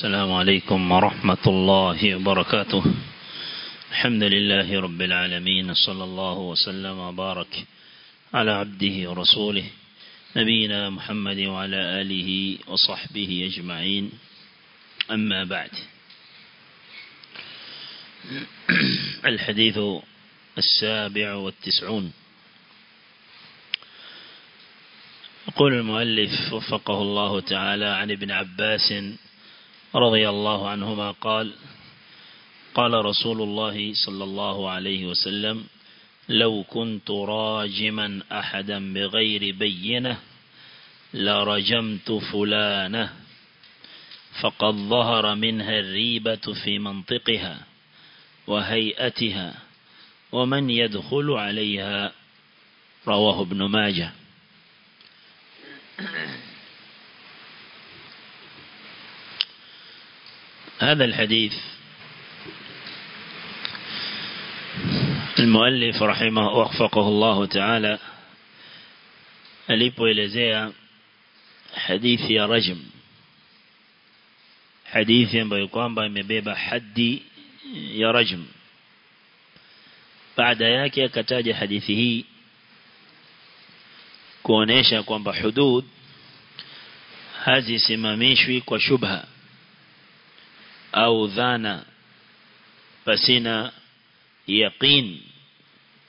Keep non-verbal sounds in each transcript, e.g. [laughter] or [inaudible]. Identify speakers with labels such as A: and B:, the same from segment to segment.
A: السلام عليكم ورحمة الله وبركاته. الحمد لله رب العالمين صلى الله وسلم وبارك على عبده ورسوله نبينا محمد وعلى آله وصحبه أجمعين. أما بعد الحديث السابع والتسعون. يقول المؤلف وفقه الله تعالى عن ابن عباس رضي الله عنهما قال قال رسول الله صلى الله عليه وسلم لو كنت راجما أحدا بغير بينة لرجمت فلانة فقد ظهر منها الريبة في منطقها وهيئتها ومن يدخل عليها. رواه ابن ماجه. [clears throat] هذا الحديث. المؤلف رحمه وفقه الله تعالى أليبو إلى زيا حديث يا رجم. حديث يقوم بمبيب حد يا رجم. بعد ياك يا كتاج حديثه كونيشا قوم بحدود. هذه سماميشوي وشبهه أو ذانا فسنا يقين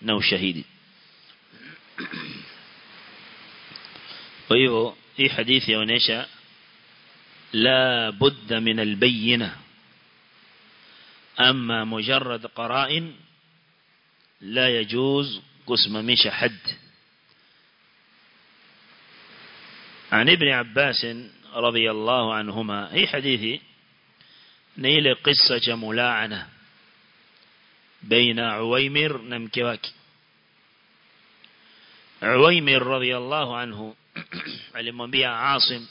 A: نو شهيد. ويو إي حديث يا يونيشا لا بد من البينة. أما مجرد قرائن لا يجوز قسم مش حد. عن ابن عباس رضي الله عنهما إي حديثي ni ile kisa cha mulaana baina Uwaimir na mke wake. Uwaimir radhiallahu anhu [clears throat] alimwambia Asim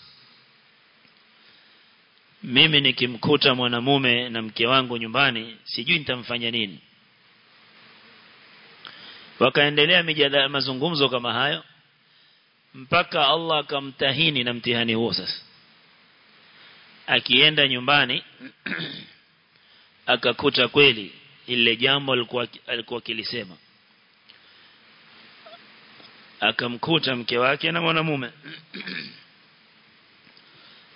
A: mimi nikimkuta mwanamume na mke wangu nyumbani sijui nitamfanya nini. Wakaendelea mjadala mazungumzo kama hayo mpaka Allah akamtahini na mtihani huo sasa akienda nyumbani akakuta kweli ile jambo alikuwa alikuwa kilisema akamkuta mke wake na mwanamume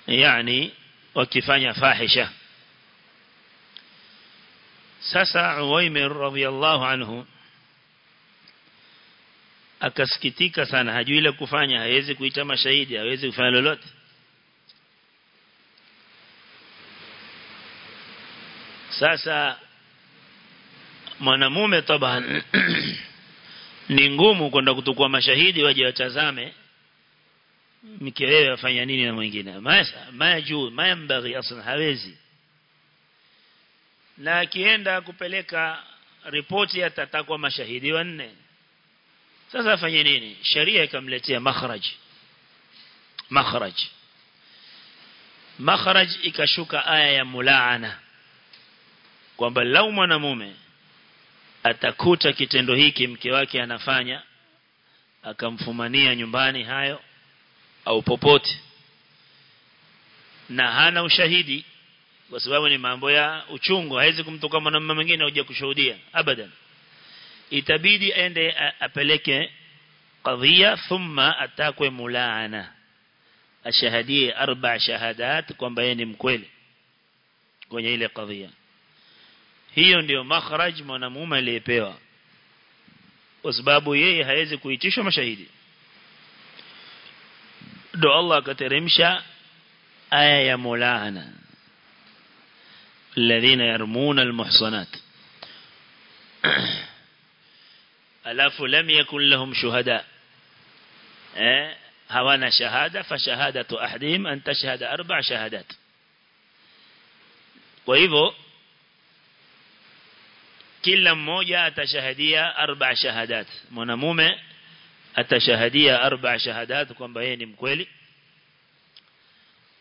A: yani wakifanya fahisha. Sasa Uwaimir radhiyallahu anhu akasikitika sana hajui ile kufanya hawezi kuita mashahidi hawezi kufanya lolote sasa mwanamume taban [clears throat] ni ngumu kwenda kutukua mashahidi waje watazame mke wewe afanya nini na mwingine. Masa maya mayambaghi aslan hawezi. Na akienda kupeleka ripoti atatakwa mashahidi wanne. Sasa afanye nini? Sheria ikamletea makhraj. Makhraj. Makhraj ikashuka aya ya mulaana kwamba lau mwanamume atakuta kitendo hiki mke wake anafanya akamfumania nyumbani hayo au popote na hana ushahidi kwa sababu ni mambo ya uchungu haizi kumtoka mwanamume mwingine uje kushuhudia abadan. Itabidi ende apeleke qadhiya thumma atakwe mulaana ashahadie arba shahadat kwamba yeye ni mkweli kwenye ile qadhiya hiyo ndio makhraj mwanamume aliyepewa kwa sababu yeye hawezi kuitishwa mashahidi ndo Allah akateremsha aya ya mulaana الذين يرمون المحصنات ألاف لم يكن لهم شهداء eh hawana shahada fa shahadatu ahdihim an tashhada arba shahadat kwa hivyo kila mmoja atashahadia arba shahadat. Mwanamume atashahadia arba shahadat kwamba yeye ni mkweli.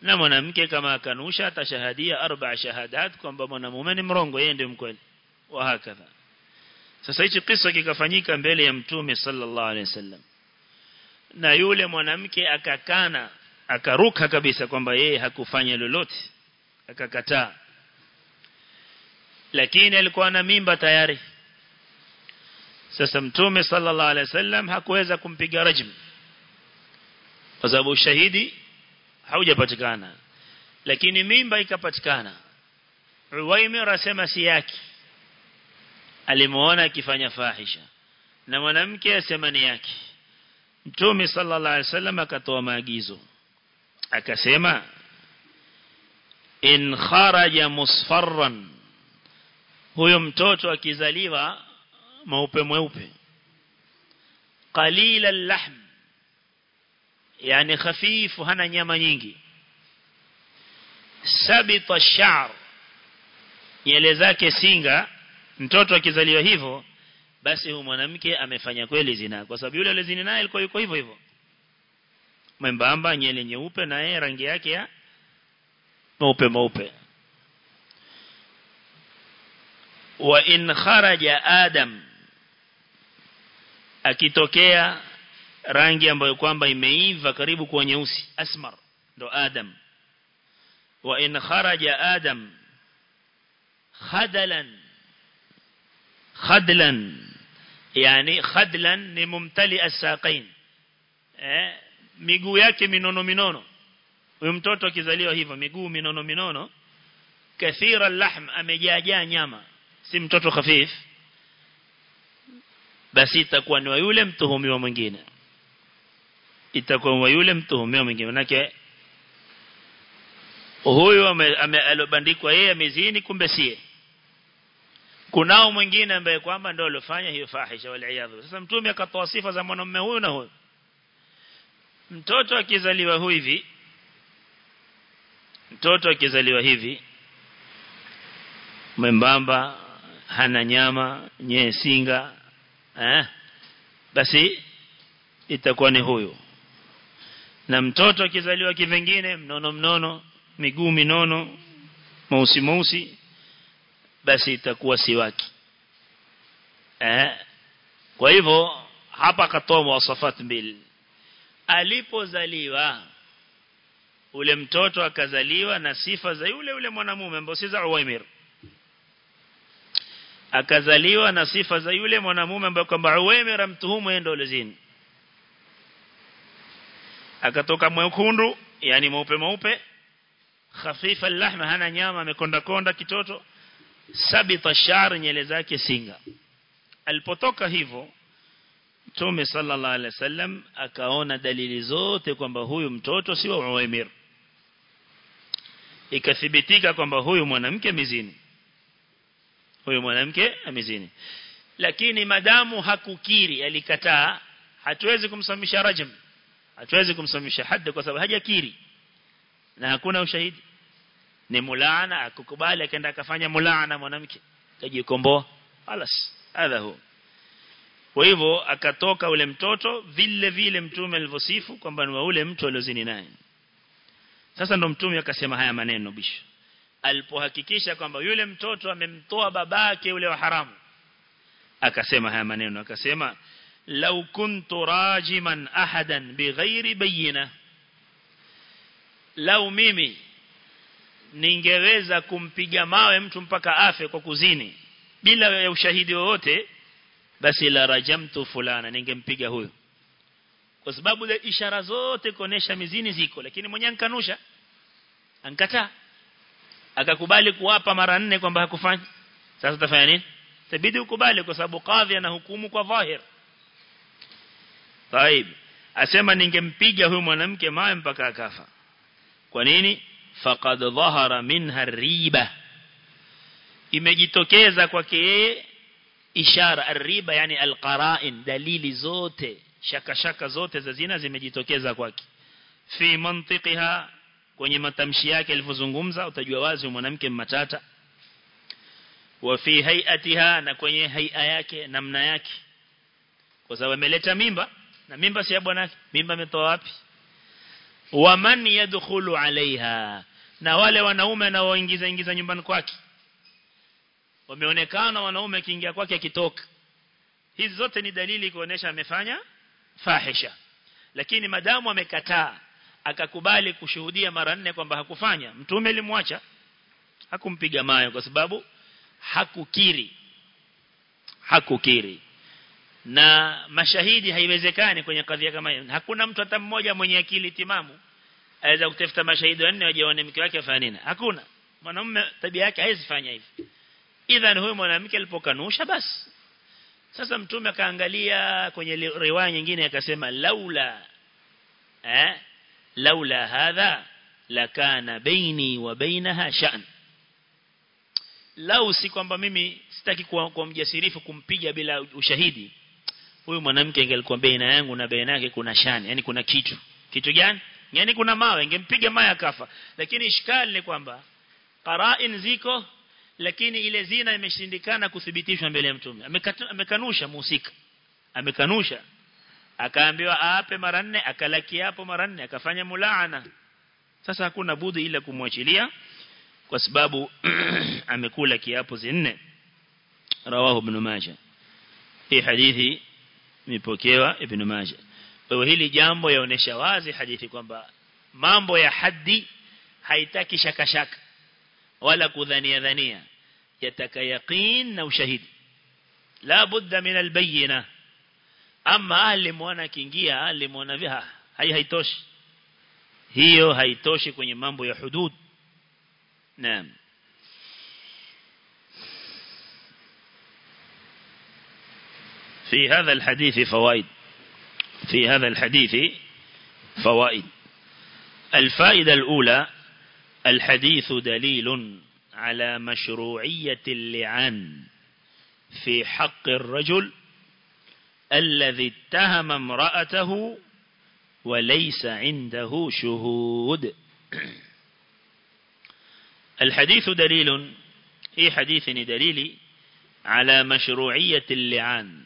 A: Na mwanamke kama akanusha atashahadia arba shahadat kwamba mwanamume ni mrongo yeye ndiye mkweli. Wa hakadha. Sasa hichi kisa kikafanyika mbele ya mtume sallallahu alaihi wasallam. Na yule mwanamke akakana akaruka kabisa kwamba yeye hakufanya lolote. Akakataa lakini alikuwa na mimba tayari. Sasa mtume sallallahu alaihi wasallam hakuweza kumpiga rajm. Kwa sababu ushahidi haujapatikana. Lakini mimba ikapatikana. Uwaimir asema si yake. Alimuona akifanya fahisha. Na mwanamke asema ni yake. Mtume sallallahu alaihi wasallam akatoa maagizo. Akasema in kharaja musfarran huyo mtoto akizaliwa mweupe mweupe. Qalila al-lahm. Yani khafifu hana nyama nyingi. Sabita ash-sha'r. Nywele zake singa. Mtoto akizaliwa hivyo basi huyo mwanamke amefanya kweli zina. Kwa sababu yule aliyezini naye alikuwa yuko hivyo hivyo. Mwembamba nyele nyeupe na rangi yake ya mweupe mweupe wa in kharaja adam akitokea rangi ambayo kwamba imeiva karibu kuwa nyeusi asmar ndo adam. Wa in kharaja adam khadalan khadlan yani khadlan ni mumtali as-saqain. Eh miguu yake minono minono. Huyo mtoto akizaliwa hivyo miguu minono minono kathira lahm amejaa nyama si mtoto khafif basi itakuwa ni yule mtuhumiwa mwingine. Itakuwa yule mtuhumiwa mwingine. Manake huyu alobandikwa yeye amezini kumbe sie kunao mwingine ambaye kwamba ndio alofanya hiyo fahisha waliaadhu sasa mtume akatoa sifa za mwanamume huyu na huyu. Mtoto akizaliwa huyu hivi mtoto akizaliwa hivi mwembamba hana nyama nyee singa eh? Basi itakuwa ni huyo na mtoto akizaliwa kivingine mnono mnono miguu minono mausi mausi basi itakuwa si wake. Eh? Kwa hivyo hapa katoa mwasafat mbili. Alipozaliwa ule mtoto akazaliwa na sifa za yule yule mwanamume ambao si za Uwaimir akazaliwa na sifa za yule mwanamume ambaye kwamba Uwaimir mtuhumu yeye ndio lezini akatoka mwekundu yani mweupe mweupe khafifa lahma hana nyama amekonda konda kitoto sabita shar nyele zake singa. Alipotoka hivyo Mtume sallallahu alaihi wasallam akaona dalili zote kwamba huyu mtoto si wa Uwaimir. Ikathibitika kwamba huyu mwanamke mizini huyu mwanamke amezini. Lakini madamu hakukiri alikataa. Hatuwezi kumsamisha rajm hatuwezi kumsamisha hadd kwa sababu hajakiri. Na hakuna ushahidi. Ni mulaana akukubali akaenda akafanya mulaana mwanamke. Kajikomboa alas hadha hu. Kwa hivyo akatoka ule mtoto vile vile mtume alivyosifu kwamba ni ule mtu aliozini naye. Sasa ndo mtume akasema haya maneno bisho alipohakikisha kwamba yule mtoto amemtoa babake yule wa haramu. Akasema haya maneno akasema law kuntu rajiman ahadan bighairi bayina lau mimi ningeweza kumpiga mawe mtu mpaka afe kwa kuzini bila ya ushahidi wowote basi la rajamtu fulana ningempiga huyo kwa sababu ile ishara zote kuonesha mizini ziko lakini mwenye ankanusha ankataa akakubali kuwapa mara nne kwamba hakufanya sasa utafanya nini tabidi ukubali kwa sababu kadhi anahukumu kwa dhahir طيب asema ningempiga huyu mwanamke mawe mpaka akafa kwa nini faqad dhahara minha riba imejitokeza kwake yeye ishara riba yani alqara'in dalili zote shaka shaka zote za zina zimejitokeza kwake fi mantiqiha kwenye matamshi yake alivyozungumza utajua wazi mwanamke mmatata. Wa fi hayatiha na kwenye haia yake namna yake. Kwa sababu ameleta mimba na mimba si ya bwanake. Mimba ametoa wapi? Wa man yadkhulu alaiha na wale wanaume anaoingiza ingiza nyumbani kwake. Wameonekana wanaume akiingia kwake akitoka. Hizi zote ni dalili kuonesha amefanya fahisha. Lakini madamu amekataa akakubali kushuhudia mara nne kwamba hakufanya. Mtume alimwacha. Hakumpiga mayo kwa sababu hakukiri. Hakukiri. Na mashahidi haiwezekani kwenye kadhia kama hiyo. Hakuna mtu hata mmoja mwenye akili timamu aweza kutafuta mashahidi wanne wajeone mke wake afanya nini. Hakuna. Mwanamume tabia yake haiwezi fanya hivi idhan huyo mwanamke alipokanusha basi. Sasa mtume akaangalia kwenye riwaya nyingine akasema laula. Eh laula hadha lakana baini wa bainaha sha'n lau si kwamba mimi sitaki kuwa, kuwa mjasirifu kumpiga bila ushahidi huyu mwanamke ingelikuwa baina yangu na baina yake kuna shani yani kuna kitu. Kitu gani? Yani kuna mawe ingempiga mawe akafa. Lakini ishkali ni kwamba qara'in ziko lakini ile zina imeshindikana kuthibitishwa mbele ya mtume. Amekanusha muhusika. Amekanusha akaambiwa aape mara nne akalaki hapo mara nne akafanya mulaana sasa hakuna budi ila kumwachilia kwa sababu [clears throat] amekula kiapo zinne. Rawahu ibn majah. Hii hadithi imepokewa ibn majah. Kwa hili jambo yaonesha wazi hadithi kwamba mambo ya haddi haitaki shaka shaka wala kudhania dhania yataka yaqeen na ushahidi. La budda min albayina ama alimwona kiingia alimwona viha hai haitoshi. Hiyo haitoshi kwenye mambo ya hudud. Naam. في هذا الحديث فوائد في هذا الحديث فوائد الفائدة الأولى الحديث دليل على مشروعية اللعان في حق الرجل الذي اتهم امرأته وليس عنده شهود. الحديث دليل هي حديث دليلي على مشروعية اللعان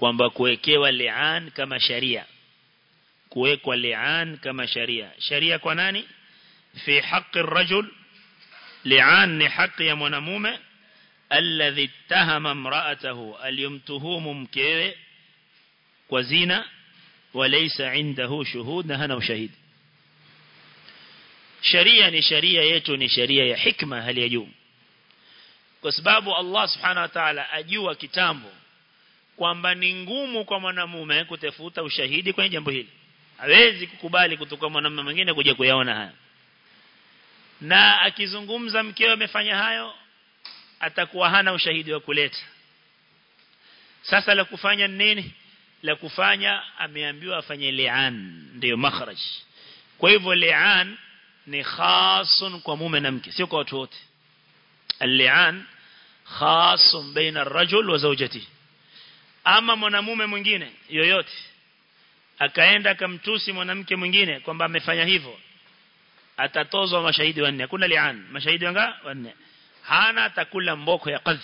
A: كما كويكي واللعان كما شريع كويك واللعان كما شريع شريع كناني في حق الرجل لعان حق يمنمومة الذي اتهم امرأته اليمتهوم كيه kwa zina walaysa indahu shuhud na hana ushahidi sharia ni sharia yetu ni sharia ya hikma hali ya juu. Kwa sababu Allah subhanahu wa ta'ala ajua kitambo kwamba ni ngumu kwa mwanamume kutafuta ushahidi kwenye jambo hili. Hawezi kukubali kutoka mwanamume mwingine kuja kuyaona haya. Na akizungumza mkeo amefanya hayo atakuwa hana ushahidi wa kuleta. Sasa la kufanya nini la kufanya ameambiwa afanye li'an ndio makhraj. Kwa hivyo li'an ni khasun kwa mume na mke sio kwa watu wote. Al-li'an khasun baina ar-rajul wa zawjatihi ama mwanamume mwingine yoyote akaenda akamtusi mwanamke mwingine kwamba amefanya hivyo atatozwa mashahidi wanne. Hakuna li'an mashahidi wanga wanne. Hana atakula mboko ya qadh.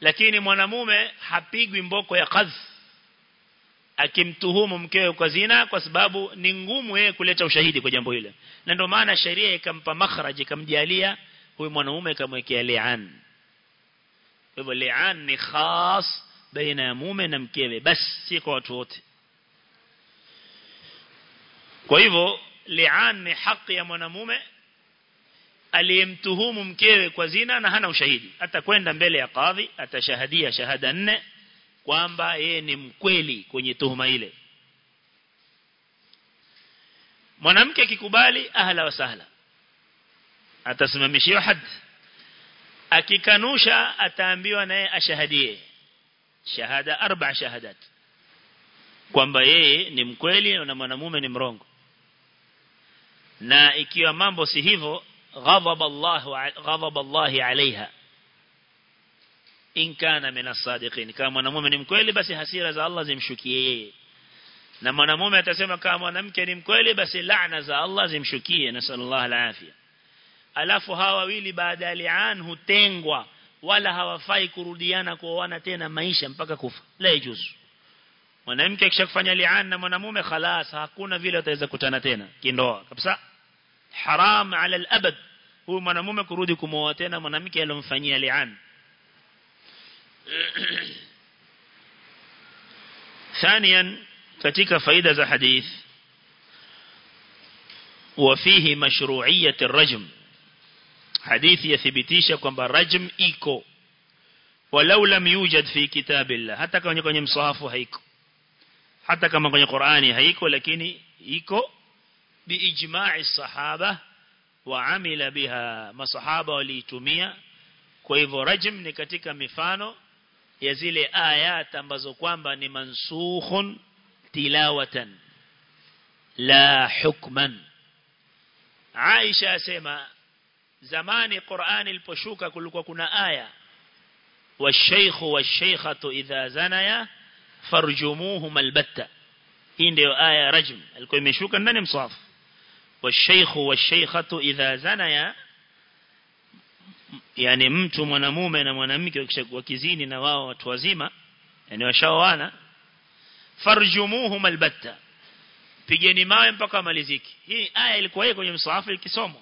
A: Lakini mwanamume hapigwi mboko ya qadh akimtuhumu mkewe kwa zina kwa sababu ni ngumu yeye kuleta ushahidi kwa jambo hilo. Na ndio maana sheria ikampa makhraj ikamjalia huyu mwanaume ikamwekea li'an. Kwa hivyo li'an ni khas baina ya mume na mkewe basi si kwa watu wote. Kwa hivyo li'an ni haki ya mwanamume aliyemtuhumu mkewe kwa zina na hana ushahidi. Atakwenda mbele ya kadhi atashahadia shahada nne kwamba yeye ni mkweli kwenye tuhuma ile. Mwanamke akikubali ahla wa sahla. Atasimamishiwa had. Akikanusha ataambiwa naye ashahadie. Shahada arba shahadat. Kwamba yeye ni mkweli na mwanamume ni mrongo. Na ikiwa mambo si hivyo ghadhab Allah ghadhab Allah alaiha in kana min as-sadiqin. Kama mwanamume ni mkweli basi hasira za Allah zimshukie yeye. Na mwanamume atasema kama mwanamke ni mkweli basi laana za Allah zimshukie na sallallahu alafia alafu hawa wawili baada ya hutengwa wala hawafai kurudiana kuoana tena maisha mpaka kufa. La yajuzu. Mwanamke akishafanya li'an na mwanamume خلاص hakuna vile wataweza kutana tena. Kindoa kabisa. Haram ala al-abad. Huyu mwanamume kurudi kumooa tena mwanamke aliyomfanyia li'an [coughs] ثانيا katika faida za hadith وفيه مشروعية الرجم hadithi yathibitisha kwamba rajm iko walau lam yujad fi kitabillah hata kama kwenye msahafu haiko hata kama kwenye Qur'ani haiko lakini iko biijma'i sahaba wa amila biha masahaba waliitumia kwa hivyo rajm ni katika mifano ya zile ayat ambazo kwamba ni mansukhun tilawatan la hukman Aisha asema zamani Qur'ani iliposhuka kulikuwa kuna aya والشيخ والشيخة إذا زنيا فرجموهما البتة hii ndio aya rajm alikuwa imeshuka ndani msafu والشيخ والشيخة إذا زنيا yani mtu mwanamume na mwanamke wakizini na wao watu wazima yani washaoana farjumuhum albatta pigeni mawe mpaka maliziki hii aya ilikuwa kwenye msahafu ikisomwa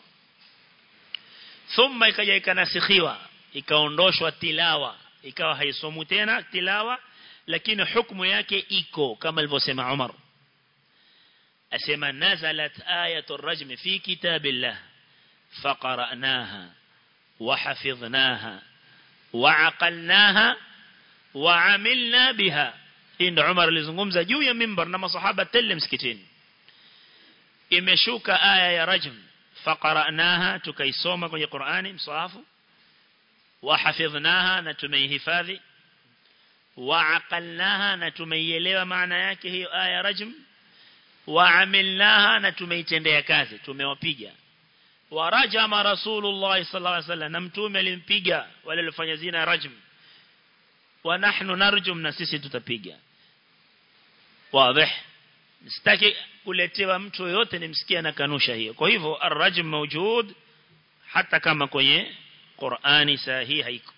A: thumma ikaja ikanasikhiwa ikaondoshwa tilawa ikawa haisomu tena tilawa lakini hukumu yake iko kama alivyosema Umar asema nazalat ayatu rajm fi kitabillah faqara'naha وحفظناها وعقلناها وعملنا بها إن عمر لزنغمزة juu ya mimbar na masahaba tele msikitini imeshuka aya ya rajm faqara'naha tukaisoma kwenye Qur'ani msahafu wahafidhnaha na tumeihifadhi وعقلناها na tumeielewa maana yake hiyo aya rajm وعملناها na tumeitendea kazi tumewapiga warajama rasulullah sallallahu alaihi wasallam na mtume alimpiga wale walifanya zina rajm. Wa nahnu narjum na sisi tutapiga. Wazi sitaki kuletewa mtu yote nimsikia na kanusha hiyo. Kwa hivyo arrajm mawjud hata kama kwenye Qur'ani sahihi haiko.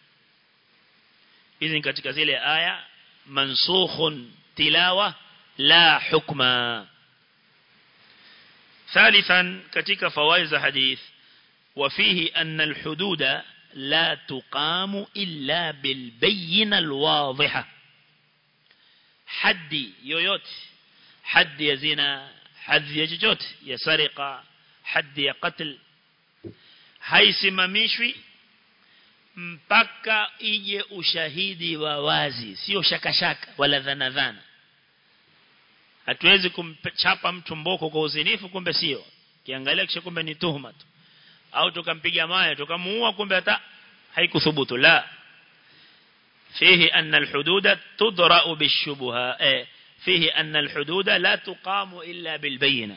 A: Hizi katika zile aya mansukhun tilawa la hukma ثالثا كتك فوائز حديث وفيه أن الحدود لا تقام إلا بالبين الواضحة. حد يويوت حد يزنا حد يججوت يسرق حد يقتل. haisimamishwi mpaka ije ushahidi wa wazi sio shakashaka dhana dhana hatuwezi kumchapa mtu mboko kwa uzinifu kumbe sio. Kiangalia kisha kumbe ni tuhuma tu. Au tukampiga mawe tukamuua kumbe hata haikuthubutu. La. Fihi anna alhududa tudra'u bishubuha. Eh fihi anna alhududa la tuqamu illa bilbayna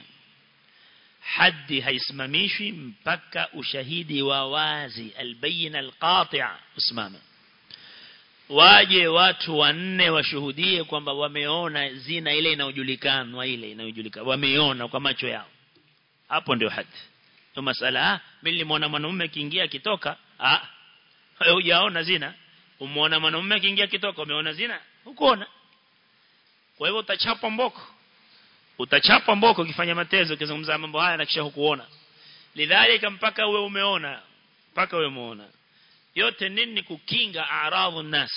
A: haddi haisimamishwi mpaka ushahidi wa wazi. Albayna alqati' usimama waje watu wanne washuhudie kwamba wameona zina ile inayojulikana ile inayojulikana. Wameona kwa macho yao. Hapo ndio hadi ndio masala ah mimi nilimwona mwanamume akiingia akitoka. Ah hujaona zina? Umeona mwanamume akiingia akitoka umeona zina? Hukuona. Kwa hivyo utachapa mboko. Utachapa mboko ukifanya matezo ukizungumza mambo haya na kisha hukuona. Lidhalika mpaka uwe umeona mpaka uwe umeona yote nini kukinga aradhu nas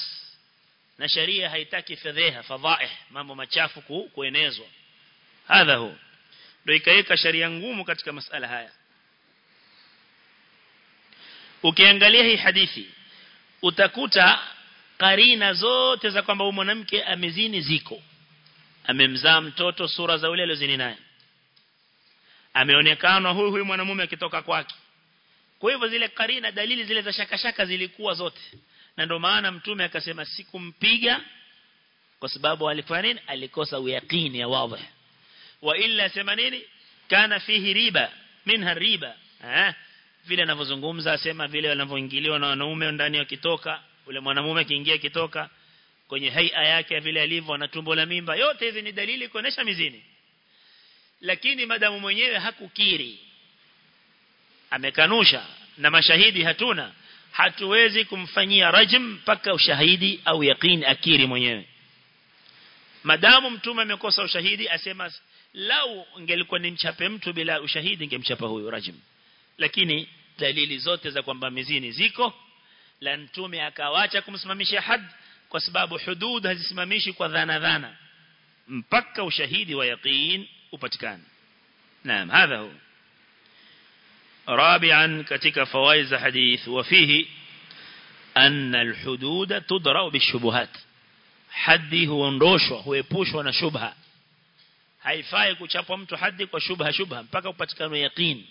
A: na sharia haitaki fedheha fadhaih mambo machafu ku, kuenezwa. Hadha hu. Ndio ikaweka sharia ngumu katika masala haya. Ukiangalia hii hadithi utakuta karina zote za kwamba mwanamke amezini ziko. Amemzaa mtoto sura za ule aliozini naye. Ameonekana huyu huyu mwanamume akitoka kwake kwa hivyo zile karina dalili zile za shakashaka zilikuwa zote. Na ndio maana mtume akasema sikumpiga kwa sababu alifanya nini? Alikosa uyaqini ya wazi. Wa illa sema nini? Kana fihi riba minha riba. Eh vile anavyozungumza asema vile wanavyoingiliwa na wanaume ndani wakitoka ule mwanamume akiingia kitoka kwenye haia yake vile alivyo na tumbo la mimba. Yote hizi ni dalili kuonesha mizini. Lakini madamu mwenyewe hakukiri amekanusha. Na mashahidi hatuna. Hatuwezi kumfanyia rajm mpaka ushahidi au yaqini akiri mwenyewe. Madamu mtume amekosa ushahidi asema lau ingelikuwa ni mchape mtu bila ushahidi ingemchapa huyu rajm. Lakini dalili zote za kwamba mizini ziko la mtume akawacha kumsimamisha had kwa sababu hudud hazisimamishi kwa dhana dhana. Mpaka ushahidi wa yaqin upatikane naam hadha huwa رابعا كتك فوائز حديث وفيه أن الحدود تدرأ بالشبهات. حدي هو huepushwa na shubha haifai kuchapwa mtu hadi kwa shubha shubha mpaka upatikane yaqeen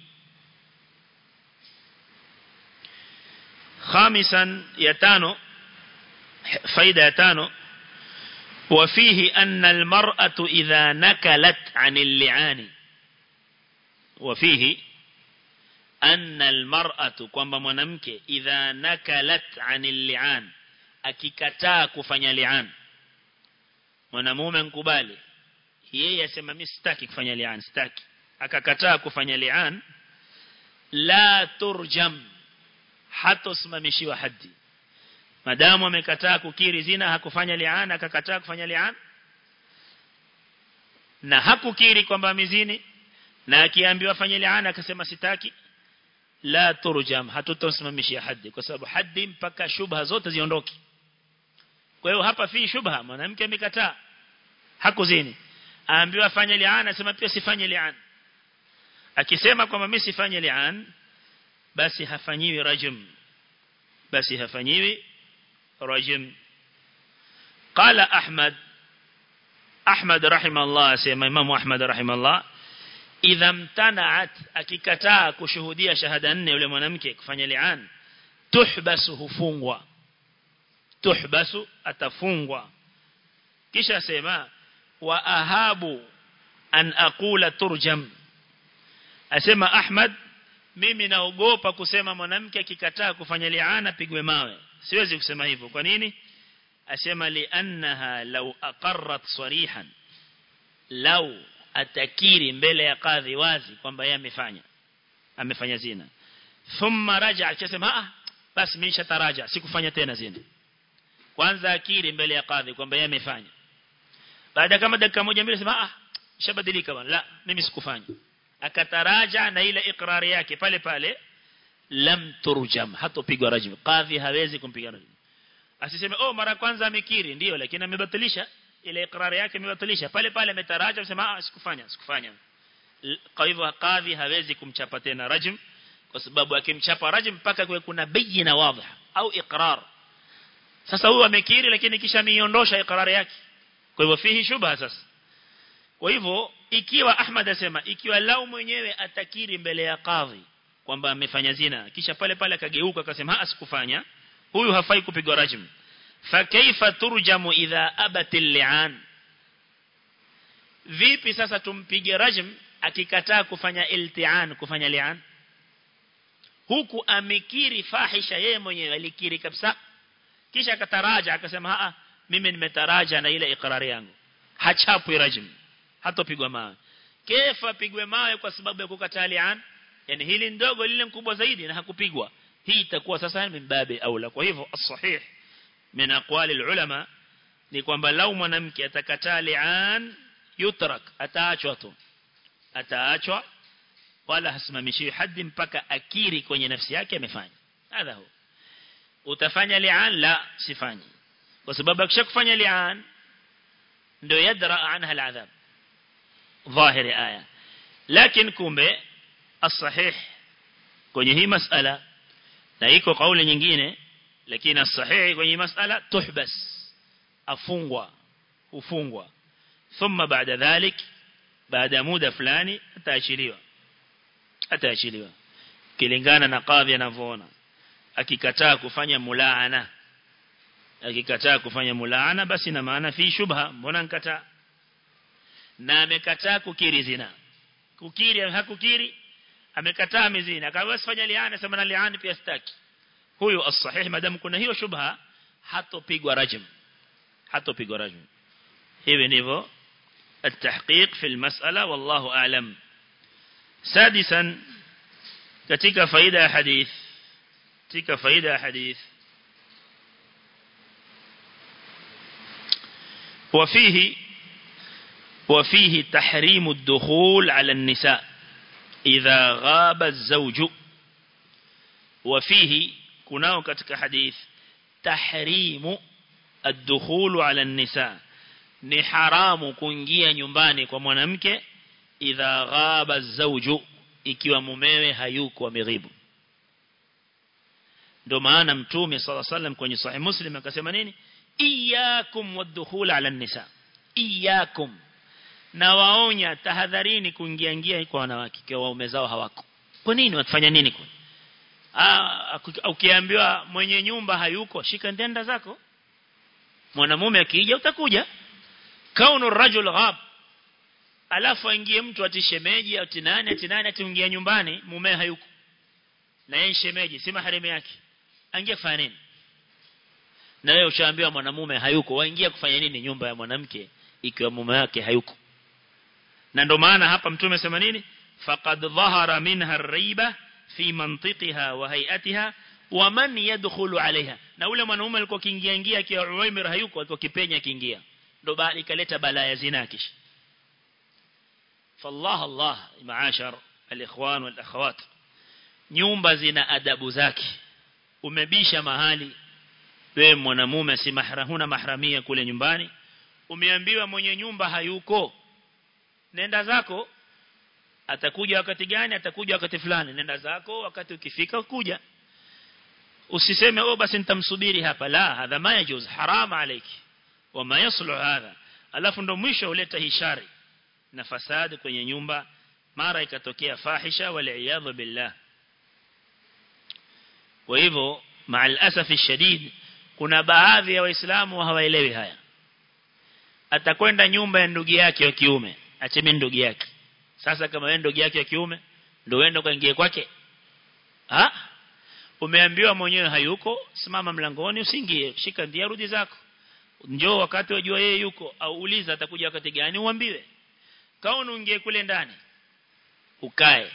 A: خامسا يتانو فايدة يتانو وفيه أن المرأة إذا نكلت عن اللعان. وفيه anna almar'atu kwamba mwanamke idha nakalat anil li'an akikataa kufanya li'an. Mwanamume mkubali yeye asema mimi sitaki kufanya li'an sitaki. Akakataa kufanya li'an la turjam hatosimamishiwa hadi madamu amekataa kukiri zina hakufanya li'an akakataa kufanya li'an. Na hakukiri kwamba mizini na akiambiwa fanye li'an akasema sitaki la turjam hatutosimamishia haddi kwa sababu haddi mpaka shubha zote ziondoke kwa hiyo hapa fi shubha mwanamke amekataa hakuzini. Aambiwa afanye li'an asema pia sifanye li'an. Akisema kwamba mimi sifanye li'an basi hafanyiwi rajm basi hafanyiwi rajm qala ahmad ahmad rahimallah sema imam ahmad rahimahullah idha mtanaat akikataa kushuhudia shahada nne yule mwanamke kufanya li'an tuhbasu hufungwa. Tuhbasu atafungwa. Kisha sema wa ahabu an aqula turjam. Asema ahmad mimi naogopa kusema mwanamke akikataa kufanya li'ana pigwe mawe. Siwezi kusema hivyo. Kwa nini? Asema li'annaha law aqarrat sarihan. Law atakiri mbele ya kadhi wazi kwamba yeye amefanya. Amefanya zina. Thumma raja akisema ah basi mimi nishataraja sikufanya tena zina. Kwanza akiri mbele ya kadhi kwamba yeye amefanya. Baada kama dakika moja mbili sema ah shabadilika bwana. La mimi sikufanya. Akataraja na ile ikrari yake pale pale lam turjam hatopigwa rajm kadhi hawezi kumpiga rajm asiseme oh mara kwanza amekiri. Ndio lakini amebatilisha ile ikrari yake imebatilisha pale pale ametaraja kusema ah sikufanya sikufanya. Kwa hivyo kadhi hawezi kumchapa tena rajm kwa sababu akimchapa rajm mpaka kuwe kuna bayina wazi au iqrar. Sasa huyu amekiri lakini kisha miondosha ikrari yake. Kwa hivyo fihi shubha sasa. Kwa hivyo ikiwa Ahmad asema ikiwa lao mwenyewe atakiri mbele ya kadhi kwamba amefanya zina kisha pale pale akageuka akasema asikufanya huyu hafai kupigwa rajm fa kaifa turjamu idha abatil li'an vipi sasa tumpige rajm akikataa kufanya ilti'an kufanya li'an? Huku amekiri fahisha yeye mwenyewe alikiri kabisa. Kisha akataraja akasema a mimi nimetaraja na ile ikrari yangu. Hachapwi rajm hatopigwa mawe. Kefa pigwe mawe kwa sababu ya kukataa li'an? Yani hili ndogo lile mkubwa zaidi na hakupigwa. Hii itakuwa sasa ni mbabe aula. Kwa hivyo as-sahih من أقوال العلماء نقوم بلاو منامك أتكتا لعان يترك أتاعشواتم أتاعشوا ولا هسما مشي حد مبكى أكيري كوني نفسي أكي مفاني هذا هو وتفاني لعان لا سفاني وسببك شك فاني لعان ndo yadra anha al-adhab. Zahir aya. Lakini kumbe as-sahih kwenye hii masala na iko lakini sahihi kwenye masala tuhbas afungwa ufungwa thumma baada dhalik baada muda fulani ataachiliwa. Ataachiliwa. Kilingana na kadhi anavyoona. Akikataa kufanya mulaana. Akikataa kufanya mulaana basi na maana fi shubha mbona nkataa? Na amekataa kukiri zina. Kukiri hakukiri amekataa mizina akawa sifanya liana sema na liana pia staki huyo as-sahih madam kuna hiyo shubha hatopigwa rajm hatopigwa rajm hivi ndivyo التحقيق في المسألة والله أعلم سادسا ya hadith katika faida ya hadith وفيه وفيه تحريم الدخول على النساء إذا غاب الزوج وفيه kunao katika hadith tahrimu addukhulu ala nisa ni haramu kuingia nyumbani kwa mwanamke idha ghaba zawju ikiwa mumewe hayuko ameghibu. Ndo maana mtume sala sallam kwenye sahih muslim akasema nini? Iyyakum waddukhul ala nisa iyyakum. Na waonya tahadharini kuingia ingia kwa wanawake kwa waume zao hawako. Kwa nini? Watafanya nini kwa ukiambiwa mwenye nyumba hayuko shika ndenda zako. Mwanamume akija utakuja. Kaunu rajul ghab. Alafu aingie mtu atishemeji au tinani tinani atiingia nyumbani mume hayuko. Na yeye shemeji si maharimu yake. Angia kufanya nini? Na leo ushaambiwa mwanamume hayuko waingia kufanya nini nyumba ya mwanamke ikiwa mume wake hayuko? Na ndo maana hapa mtume sema nini? Faqad dhahara minha ar-riba fi mantiqiha wa hay'atiha wa man yadkhulu alaiha na ule mwanaume alikuwa kiingia ingia akiwa Uwaimir hayuko alikuwa kipenya kiingia. Ndo baada ikaleta balaa ya zina kisha. Allah maashar alikhwan wal akhawat nyumba zina adabu zake. Umebisha mahali wewe mwanamume si mahrahuna mahramia kule nyumbani. Umeambiwa mwenye nyumba hayuko. Nenda zako atakuja wakati gani? Atakuja wakati fulani. Nenda zako wakati ukifika kuja. Usiseme oh basi nitamsubiri hapa. La hadha ma yajuz. Haram alayki. Wama yaslu hadha. Alafu ndo mwisho uleta hishari na fasadi kwenye nyumba mara ikatokea fahisha wal billah. Kwa hivyo maal asafi shadid kuna baadhi ya waislamu hawaelewi haya. Atakwenda nyumba ya ndugu yake wa kiume. Acheme ndugu yake sasa kama wewe ndugu yake ya kiume ndio uende kaingie kwake? Ah umeambiwa mwenyewe hayuko simama mlangoni usiingie shika ndia rudi zako. Njoo wakati wajua yeye yuko au uliza atakuja wakati gani uambiwe. Kaona unaingia kule ndani ukae.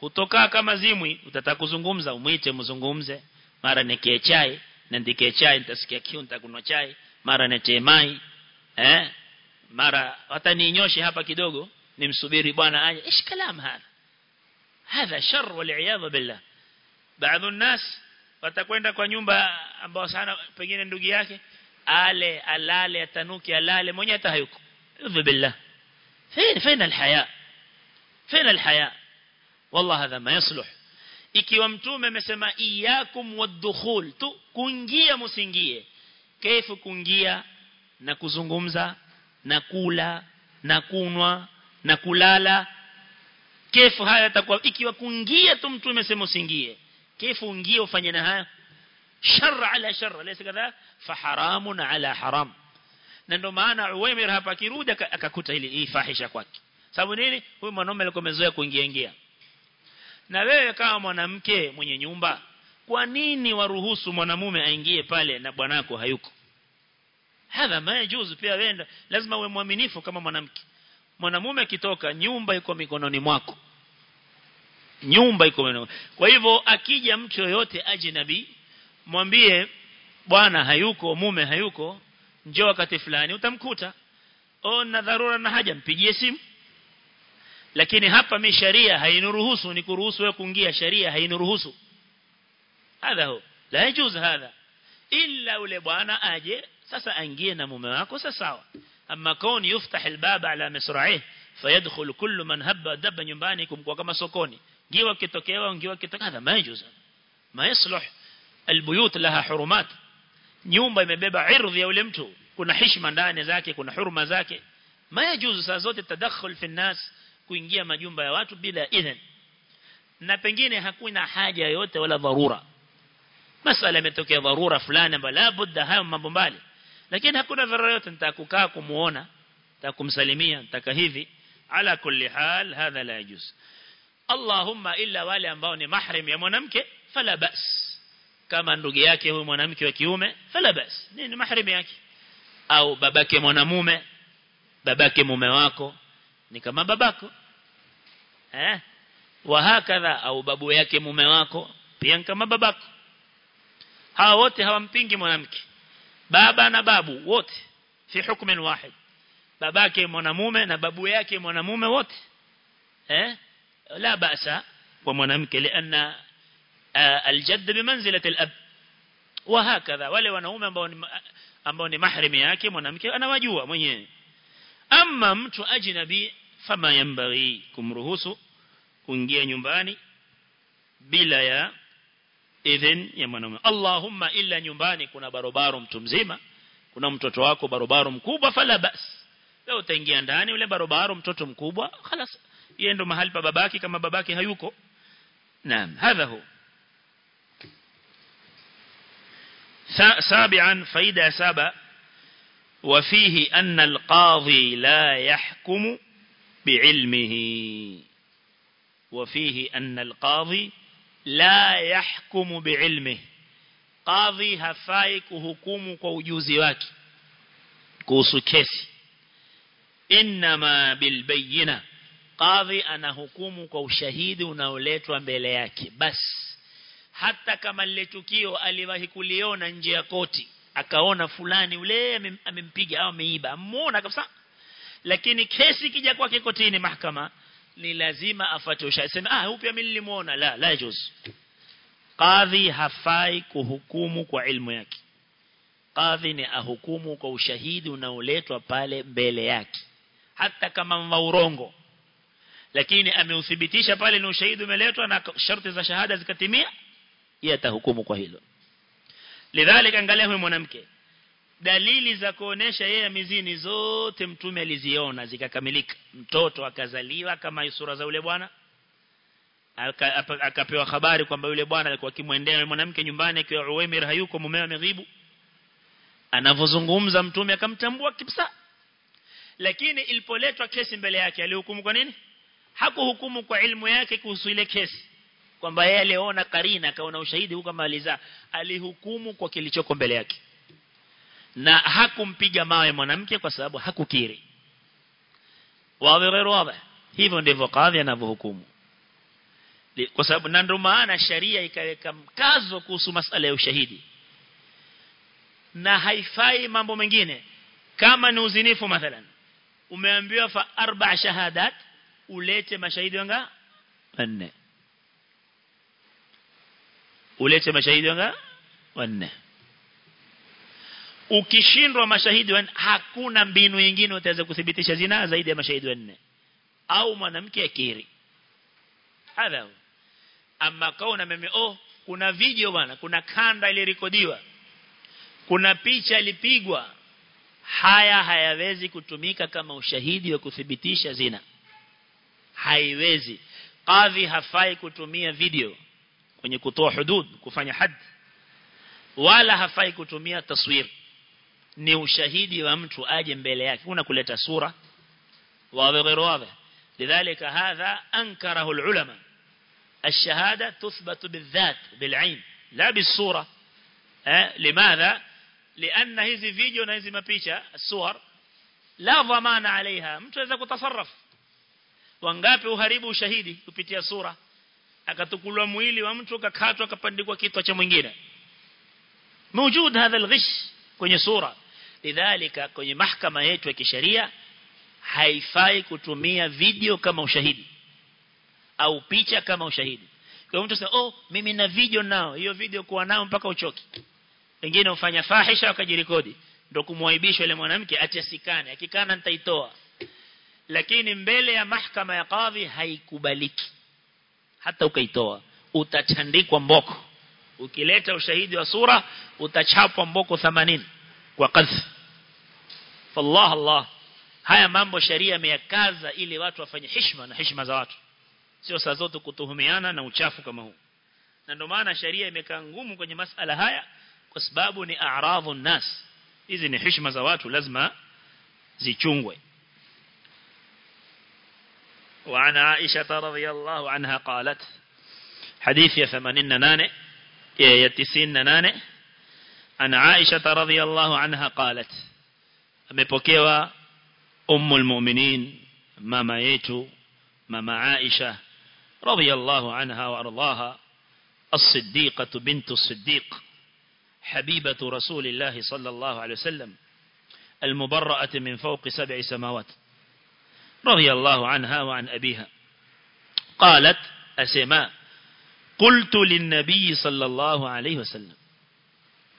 A: Hutokaa kama zimwi utataka kuzungumza umwite mzungumze. Mara nikie chai na ndikie chai nitasikia kiu nitakunywa chai. Mara netee mai eh? Mara hata ninyoshe hapa kidogo nimsubiri bwana aje ish kalam hapa hadha shar wal billah baadhi الناس watakwenda kwa nyumba ambao sana pengine ndugu yake ale alale atanuki alale mwenye hata hayuko udhu billah فين فين الحياء فين الحياء والله هذا ما يصلح ikiwa mtume amesema iyakum wadkhul tu kuingia msingie kaifu kuingia na kuzungumza na kula na kunwa na kulala kefu haya yatakuwa ikiwa kuingia tu mtume amesema usiingie kefu ungie ufanye na haya? Shar ala shar laysa kadha fa haramun ala haram. Na ndo maana Uwaimir hapa kirudi akakuta ile hii fahisha kwake. Sababu nini? Huyu mwanaume alikuwa amezoea kuingia ingia. Na wewe kama mwanamke mwenye nyumba kwa nini waruhusu mwanamume aingie pale na bwanako hayuko? Hadha majuzu pia wenda lazima uwe mwaminifu kama mwanamke mwanamume akitoka nyumba iko mikononi mwako. Nyumba iko mikononi kwa hivyo akija mtu yoyote aje nabii mwambie bwana hayuko mume hayuko njoo wakati fulani utamkuta. Ona na dharura na haja mpigie simu. Lakini hapa mi sharia hainuruhusu ni kuruhusu wewe kuingia sharia hainuruhusu hadha ho la yajuz hadha. Illa ule bwana aje sasa aingie na mume wako sasa sawa أما كون يفتح الباب على مصرعيه فيدخل كل من هب دب يمبانكم وكما سكوني جيوا كتوكيوا جيوا كتوكيوا هذا ما يجوز. ما يصلح. البيوت لها حرمات. نيوم بيبيبا عرض يولمتو كنا حشما داني زاكي كنا حرما زاكي. ما يجوز سازوت التدخل في الناس kuingia majumba ya watu bila idhini na pengine hakuna haja yote wala dharura masala imetokea dharura fulani ambapo labda hayo mambo mbali lakini hakuna dharura yote nitakukaa kumuona nitakumsalimia nitaka hivi. Ala kulli hal hadha la yajuz. Allahumma illa wale ambao ni mahrim ya mwanamke fala bas. Kama ndugu yake huyu mwanamke wa kiume fala bas. Ni mahrim yake. Au babake mwanamume babake mume wako ni kama babako. Eh? Wa au babu yake mume wako pia kama babako. Hawa wote hawampingi mwanamke baba na babu wote fi hukmin wahid babake mwanamume na babu yake mwanamume wote eh la basa kwa mwanamke lianna الجد بمنزله الاب وهكذا wale wanaume ambao ni ambao ni mahrimi yake mwanamke anawajua mwenyewe ama mtu ajnabi fama yambaghi kumruhusu kuingia nyumbani bila ya idhin ya mwanamume Allahumma illa nyumbani kuna barobaro mtu mzima kuna mtoto wako barobaro mkubwa fala bas leo utaingia ndani ule barobaro mtoto mkubwa خلاص yeye ndo mahali pa babaki kama babaki hayuko naam hadha hu سابعا فائدة سابع وفيه أن القاضي لا يحكم بعلمه وفيه أن القاضي la yahkumu biilmi. Qadhi hafai kuhukumu kwa ujuzi wake kuhusu kesi. Inma bilbayina qadhi anahukumu kwa ushahidi unaoletwa mbele yake. Basi hata kama lile tukio aliwahi kuliona nje ya koti akaona fulani ule amempiga au ameiba amuona kabisa. Lakini kesi kija kwake kotini mahkama ni lazima afuate ushahidi sema ah huyu mimi nilimuona. La la juz qadhi hafai kuhukumu kwa ilmu yake. Qadhi ni ahukumu kwa ushahidi unaoletwa pale mbele yake. Hata kama maurongo lakini ameuthibitisha pale ni ushahidi umeletwa na sharti za shahada zikatimia yeye atahukumu kwa hilo. Lidhalika angalia huyu mwanamke dalili za kuonesha yeye amizini zote mtume aliziona zikakamilika. Mtoto akazaliwa kama sura za yule bwana akapewa habari kwamba yule bwana alikuwa akimwendea mwanamke nyumbani akiwa Uwaimir hayuko mumewe ameghibu. Anavozungumza mtume akamtambua kipsa lakini ilipoletwa kesi mbele yake alihukumu kwa nini? Hakuhukumu kwa ilmu yake kuhusu ile kesi kwamba yeye aliona karina akaona ushahidi huko maliza aliza alihukumu kwa kilichoko mbele yake na hakumpiga mawe mwanamke kwa sababu hakukiri. Wawe ghairu wawe. Hivyo ndivyo kadhi anavyohukumu. Kwa sababu na ndio maana sharia ikaweka mkazo kuhusu masala ya ushahidi. Na haifai mambo mengine. Kama ni uzinifu mathalan. Umeambiwa fa arba shahadat ulete mashahidi wanga wanne. Ulete mashahidi wanga wanne ukishindwa mashahidi wanne hakuna mbinu nyingine utaweza kuthibitisha zina zaidi ya mashahidi wanne. Au mwanamke akiri. Hadha. Ama kaona mimi oh kuna video bwana kuna kanda ilirekodiwa. Kuna picha ilipigwa. Haya hayawezi kutumika kama ushahidi wa kuthibitisha zina. Haiwezi. Kadhi hafai kutumia video kwenye kutoa hudud kufanya had. Wala hafai kutumia taswir ni ushahidi wa mtu aje mbele yake kuna kuleta sura wazi غير واضح لذلك هذا أنكره العلماء الشهادة تثبت بالذات بالعين لا بالصورة أه؟ لماذا لأن هذه فيديو na hizi mapicha الصور لا ضمان عليها mtu anaweza kutasarraf wangapi uharibu ushahidi kupitia sura akatukulwa mwili wa mtu akakatwa akapandikwa kichwa cha mwingine موجود هذا الغش kwenye sura lidhalika kwenye mahakama yetu ya kisheria haifai kutumia video kama ushahidi au picha kama ushahidi. Kwa mtu sasa oh mimi na video nao. Hiyo video kuwa nao mpaka uchoki wengine ufanya fahisha wakajirekodi. Ndio kumwaibisha yule mwanamke atiasikane akikana nitaitoa. Lakini mbele ya mahakama ya kadhi haikubaliki. Hata ukaitoa utachandikwa mboko. Ukileta ushahidi wa sura utachapwa mboko 80 kwa kadhi fallah Allah haya mambo sharia imeyakaza ili watu wafanye heshima na heshima za watu sio saa zote kutuhumiana na uchafu kama huu na ndio maana sharia imekaa ngumu kwenye masala haya kwa sababu ni a'radhu nas hizi ni heshima za watu lazima zichungwe وعن عائشة رضي الله عنها قالت حديث يا ثمانين نانة يا تسين نانة أن عائشة رضي الله عنها قالت أمبوكيوا أم المؤمنين ماما ييتو ماما عائشة رضي الله عنها وأرضاها الصديقة بنت الصديق حبيبة رسول الله صلى الله عليه وسلم المبرأة من فوق سبع سماوات. رضي الله عنها وعن أبيها. قالت أسماء قلت للنبي صلى الله عليه وسلم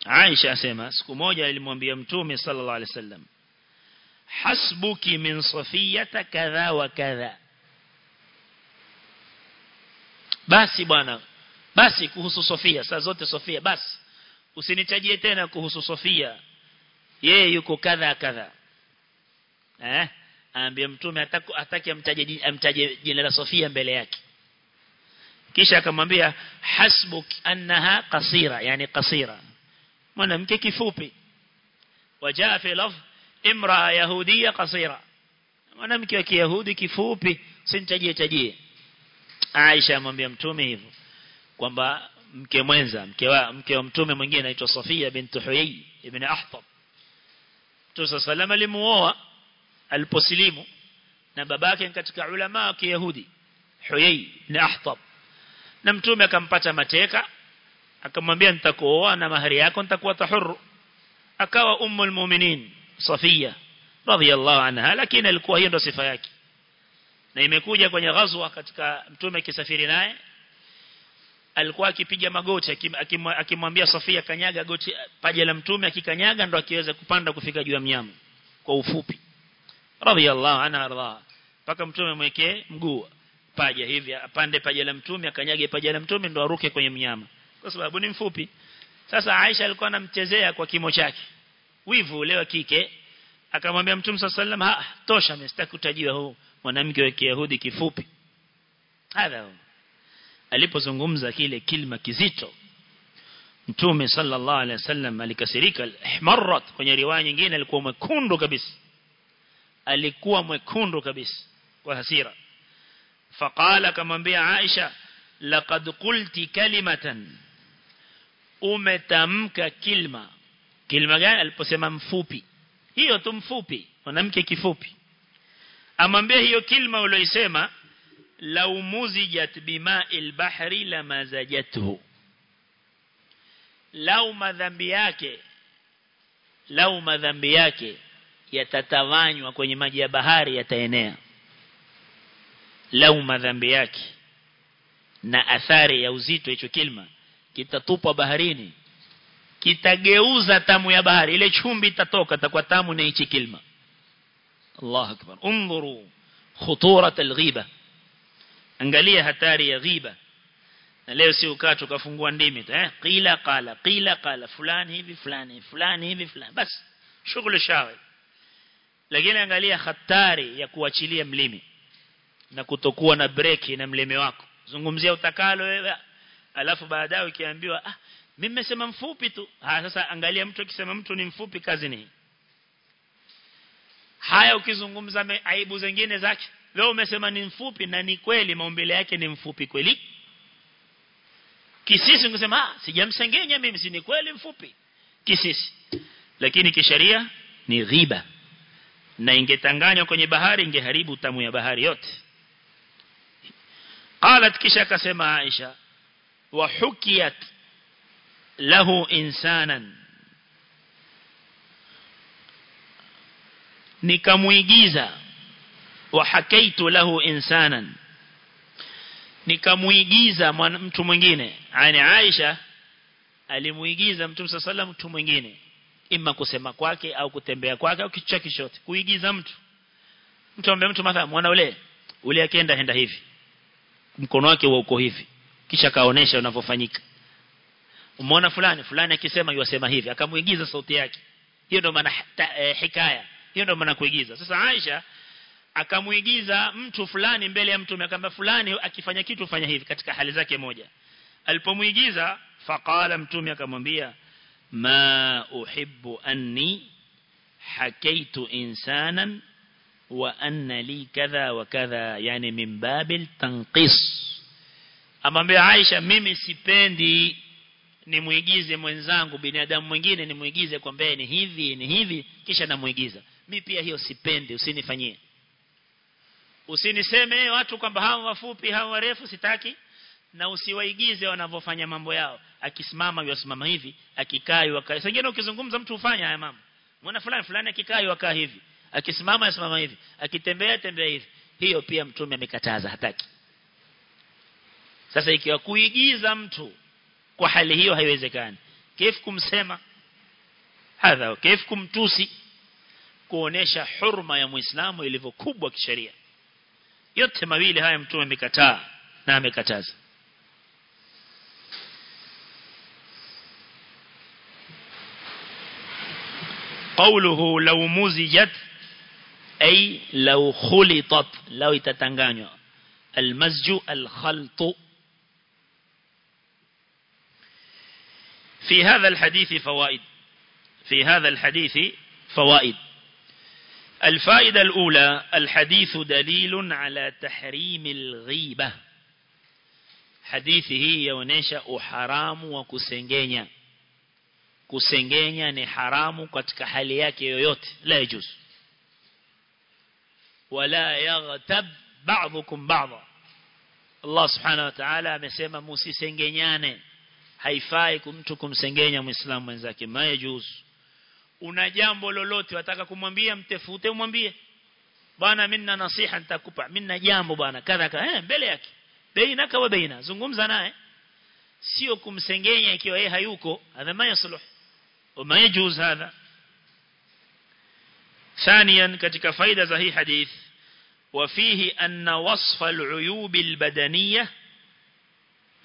A: Aisha asema siku moja alimwambia Mtume sallallahu alaihi wasallam hasbuki min safiyata kadha wa kadha. Basi bwana basi kuhusu Sofia saa zote Sofia basi usinitajie tena kuhusu Sofia. Yeye yuko kadha kadha. Eh aambia mtume ataki ataki amtaje amtaje jina la Sofia mbele yake. Kisha akamwambia hasbuk annaha qasira yani qasira mwanamke kifupi. Wajaa fi lafz imra yahudia qasira. Mwanamke wa kiyahudi kifupi usinitajie tajie. Aisha amwambia mtume hivyo kwamba mke mwenza mke wa mke wa mtume mwingine anaitwa Safia bint Huyay ibn Ahtab. Mtume sallam alimuoa aliposilimu na babake katika ulama wa Kiyahudi Huyay ibn Ahtab. Na mtume akampata mateka akamwambia nitakuoa na mahari yako nitakuwa tahuru akawa ummul mu'minin Safia radhiyallahu anha lakini alikuwa hiyo ndo sifa yake na imekuja kwenye ghazwa katika mtume kisafiri naye. Alikuwa akipiga magoti akimwambia Safia kanyaga goti paja la mtume akikanyaga ndo akiweza kupanda kufika juu ya mnyama kwa ufupi. Radhiyallahu anha arda paka mtume mwekee mguu paja hivi apande paja la mtume akanyage paja la mtume ndo aruke kwenye mnyama kwa sababu ni mfupi. Sasa Aisha alikuwa anamchezea kwa kimo chake. Wivu ule wa kike. Akamwambia mtume alaihi wasallam tosha msitaki kutajiwa huu mwanamke wa Kiyahudi kifupi. Hadha alipozungumza kile kilima kizito mtume sallallahu alaihi wasallam alikasirika. Ihmarrat kwenye riwaya nyingine alikuwa mwekundu kabisa. Alikuwa mwekundu kabisa kwa hasira. Faqala kamwambia Aisha laqad qulti kalimatan umetamka kilma. Kilma gani? Aliposema mfupi. Hiyo tu mfupi. Mwanamke kifupi. Amwambia hiyo kilma ulioisema lau muzijat bima'il bahri lamazajatuhu lau madhambi yake lau madhambi yake yatatawanywa kwenye maji ya bahari yataenea. Lau madhambi yake na athari ya uzito hicho kilma kitatupwa baharini kitageuza tamu ya bahari. Ile chumbi itatoka takuwa tamu na hichi kilma Allah akbar. Unzuru khuturat alghiba. Angalia hatari ya ghiba. Na leo si ukaa tukafungua ndimi eh? Qila qala qila qala fulani hivi fulani fulani hivi fulani. Bas shughuli shawe. Lakini angalia hatari ya kuachilia mlimi na kutokuwa na breki na mlimi wako. Zungumzia utakalo wewe alafu baadaye ukiambiwa ah mimi nimesema mfupi tu. Ah sasa angalia mtu akisema mtu ni mfupi kazi ni haya ukizungumza aibu zingine zake. Leo umesema ni mfupi na ni kweli maumbile yake ni mfupi kweli? Kisisi ungesema ah sijamsengenya mimi si ni kweli mfupi? Kisisi. Lakini kisheria ni riba na ingetanganywa kwenye bahari ingeharibu tamu ya bahari yote. قالت kisha akasema عائشه hukiyat lahu insanan. Nikamuigiza wa hakaitu lahu insanan. Nikamuigiza mtu mwingine yani Aisha alimuigiza Mtume sallallahu mtu mwingine. Ima kusema kwake au kutembea kwake au kichwa kishote kuigiza mtu. Mtu ambaye mtu mwana ule ule akienda henda hivi. Mkono wake wa uko hivi kisha kaonesha unavyofanyika. Umeona fulani fulani akisema yuasema hivi akamuigiza sauti yake. Hiyo ndio maana eh, hikaya. Hiyo ndio maana kuigiza. Sasa Aisha akamuigiza mtu fulani mbele ya mtume akamwambia fulani akifanya kitu fanya hivi katika hali zake moja. Alipomuigiza faqala mtume akamwambia ma uhibbu anni hakaitu insanan wa anna li kadha wa kadha yani min babil tanqis amwambia Aisha mimi sipendi nimuigize mwenzangu binadamu mwingine nimuigize kwamba ni hivi ni hivi kisha namuigiza mimi pia hiyo sipendi usinifanyie. Usiniseme watu kwamba hawa wafupi hawa warefu sitaki. Na usiwaigize wanavyofanya mambo yao. Akisimama yosimama hivi akikaa yukaa sengine ukizungumza mtu ufanya haya mama mwana fulani fulani akikaa yukaa hivi. Akisimama asimama hivi. Akitembea tembea hivi. Hiyo pia mtume amekataza hataki sasa ikiwa kuigiza mtu kwa hali hiyo haiwezekani. Kif kumsema? Hadha kif kumtusi? Kuonesha hurma ya muislamu ilivyokubwa kisheria. Yote mawili haya mtume amekataa na amekataza. قوله لو مزجت أي لو خلطت لو تتنغانيو المزج الخلط في هذا الحديث فوائد. في هذا الحديث فوائد. الفائدة الأولى الحديث دليل على تحريم الغيبة. حديثه يونيش أحرام وكسنجينيا. كسنجينيا نحرام كتكحلياك يويوت لا يجوز. ولا يغتب بعضكم بعضا. الله سبحانه وتعالى مسيما موسي سنجينياني haifai mtu kumsengenya muislamu mwenzake mayajuz una jambo lolote wataka kumwambia mtefute umwambie bwana mimi na nasiha nitakupa mimi na jambo bwana kadha kadha eh mbele yake bainaka wa baina zungumza naye sio kumsengenya ikiwa yeye hayuko hadha mayasluh وما يجوز هذا ثانيا katika faida za hii hadith وفيه أن وصف العيوب البدنية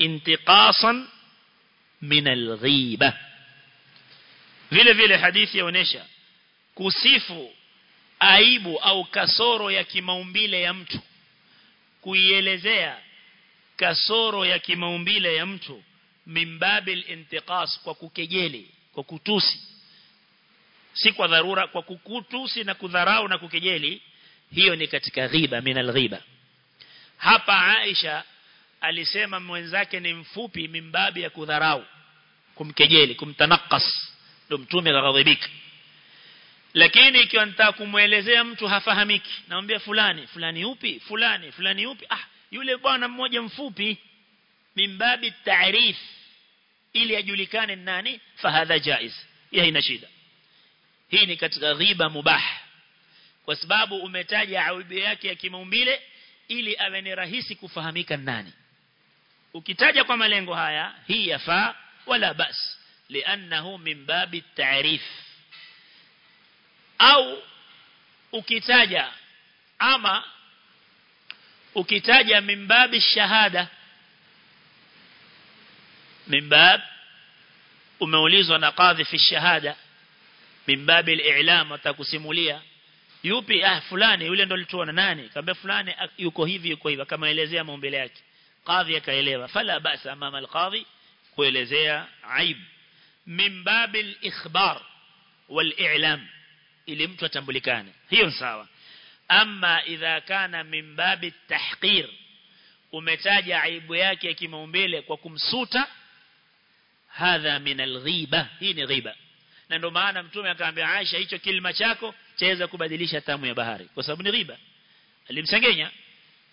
A: انتقاصا من alghiba. Vile vile hadithi yaonesha kusifu aibu au kasoro ya kimaumbile ya mtu kuielezea kasoro ya kimaumbile ya mtu mimbabil intiqas kwa kukejeli kwa kutusi. Si kwa dharura kwa kukutusi na kudharau na kukejeli hiyo ni katika ghiba minal ghiba hapa Aisha alisema mwenzake ni mfupi mimbabi ya kudharau kumkejeli kumtanakas ndio mtume akaghadhibika. Lakini ikiwa nitaka kumuelezea mtu hafahamiki naambia fulani fulani upi fulani fulani upi. Ah yule bwana mmoja mfupi. Mimbabi taarif ili ajulikane nani? Fahadha jaiz. Hii haina shida. Hii ni katika ghiba mubah. Kwa sababu umetaja aibu yake ya kimaumbile ili awe ni rahisi kufahamika nani. Ukitaja kwa malengo haya hii yafaa wala bas. Lianahu min babi taarif au ukitaja ama ukitaja min babi shahada. Min bab umeulizwa na kadhi fi shahada. Min babi al-i'lam atakusimulia. Yupi ah fulani yule ndo alituona nani? Kaambia fulani yuko hivi yuko hivi. Kama elezea maumbile yake. Kadhi akaelewa. Fala basa mama al-qadhi kuelezea aib. Min babil ikhbar wal-i'lam. Ili mtu atambulikane. Hiyo sawa. Ama idha kana min bab at-tahqir. Umetaja aibu yake ya kimaumbile kwa kumsuta hadha min alghiba. Hii ni ghiba. Na ndio maana mtume akamwambia Aisha hicho kilima chako chaweza kubadilisha tamu ya bahari. Kwa sababu ni ghiba. Alimsengenya.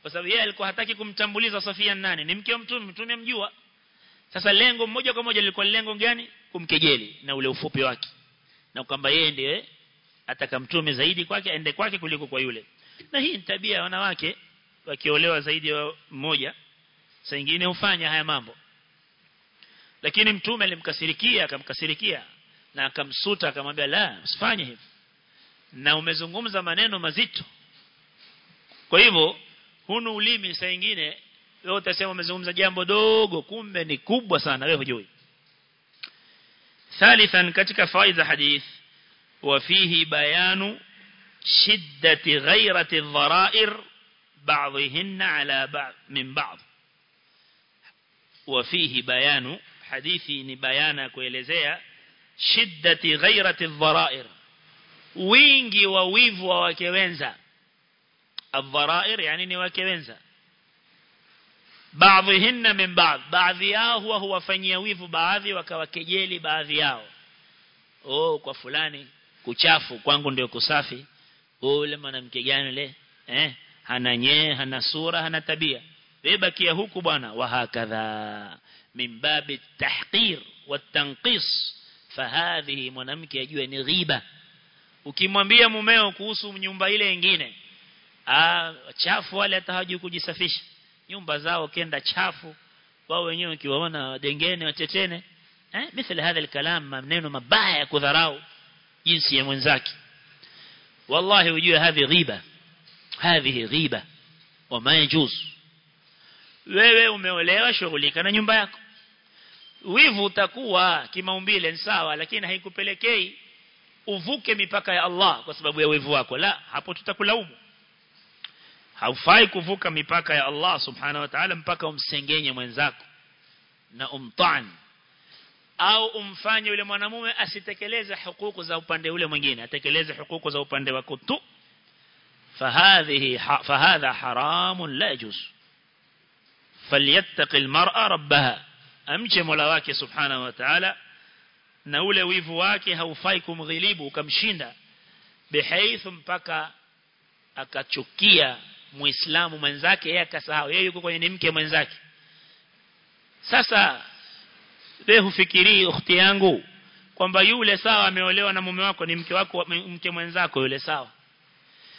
A: Kwa sababu yeye alikuwa hataki kumtambuliza Safia nani? Ni mke wa mtume. Mtume mjua sasa lengo moja kwa moja lilikuwa lengo gani? Kumkejeli na ule ufupi wake. Na kwamba yeye ndiye atakamtume zaidi kwake aende kwake kuliko kwa yule. Na hii ni tabia ya wanawake wakiolewa zaidi ya mmoja saa nyingine hufanya haya mambo. Lakini mtume alimkasirikia akamkasirikia na akamsuta akamwambia la usifanye hivi. Na umezungumza maneno mazito. Kwa hivyo hunu ulimi saa nyingine wewe utasema umezungumza jambo dogo kumbe ni kubwa sana wewe hujui ثالثا katika faida hadith وفيه بيان شدة غيرة الضرائر بعضهن على بعض بعض وفيه بيان حديثي ni bayana kuelezea shiddati ghairati dharair wingi wa wivu wa wake wenza adharair yani ni wake baadhihinna min baadhi. Baadhi yao huwa huwafanyia wivu baadhi wakawakejeli baadhi yao. Oh kwa fulani kuchafu kwangu ndio kusafi. Ule mwanamke gani le eh hana nyee hana sura hana tabia. Wewe bakia huku bwana wa hakadha min babi tahqir watanqis fahadhihi mwanamke ajue ni ghiba. Ukimwambia mumeo kuhusu nyumba ile nyingine ah chafu wale hata kujisafisha nyumba zao kenda chafu wao wenyewe ukiwaona dengene watetene eh mithali hadha alkalam maneno mabaya ya kudharau jinsi ya mwenzake. Wallahi ujue hadhi ghiba. Hadhi ghiba. Wama yajuz. Wewe umeolewa shughulika na nyumba yako. Wivu utakuwa kimaumbile sawa lakini haikupelekei uvuke mipaka ya Allah kwa sababu ya wivu wako. La hapo tutakulaumu haufai kuvuka mipaka ya Allah subhanahu wa ta'ala mpaka umsengenye mwenzako na umtani. Au umfanye yule mwanamume asitekeleze hukuku za upande ule mwingine atekeleze hukuku za upande wako tu. Fahadhihi fahadha haramun la yajuz. Falyattaqi almar'a rabbaha. Amche mola wake subhanahu wa ta'ala na ule wivu wake haufai kumghilibu ukamshinda. Bihaithu mpaka akachukia muislamu mwenzake yeye akasahau yeye yuko kwenye mke mwenzake. Sasa wewe hufikiri ukhti yangu kwamba yule sawa ameolewa na mume wako ni mke wako mke mwenzako yule sawa.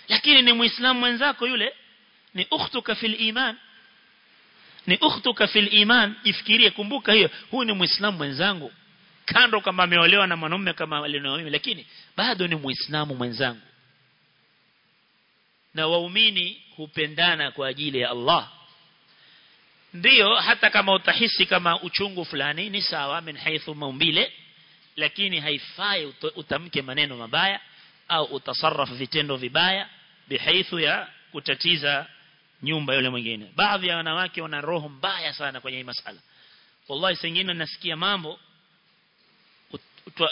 A: Lakini ni muislamu mwenzako yule ni ukhtuka fil iman. Ni ukhtuka fil iman. Ifikirie kumbuka hiyo huyu ni muislamu mwenzangu. Kando kama ameolewa na mwanamume kama alionao mimi lakini bado ni muislamu mwenzangu. Na waumini hupendana kwa ajili ya Allah. Ndio hata kama utahisi kama uchungu fulani ni sawa min haithu maumbile lakini haifai utamke maneno mabaya au utasarraf vitendo vibaya bihaithu ya kutatiza nyumba yule mwingine. Baadhi ya wanawake wana roho mbaya sana kwenye hii masala. Wallahi sengine nasikia mambo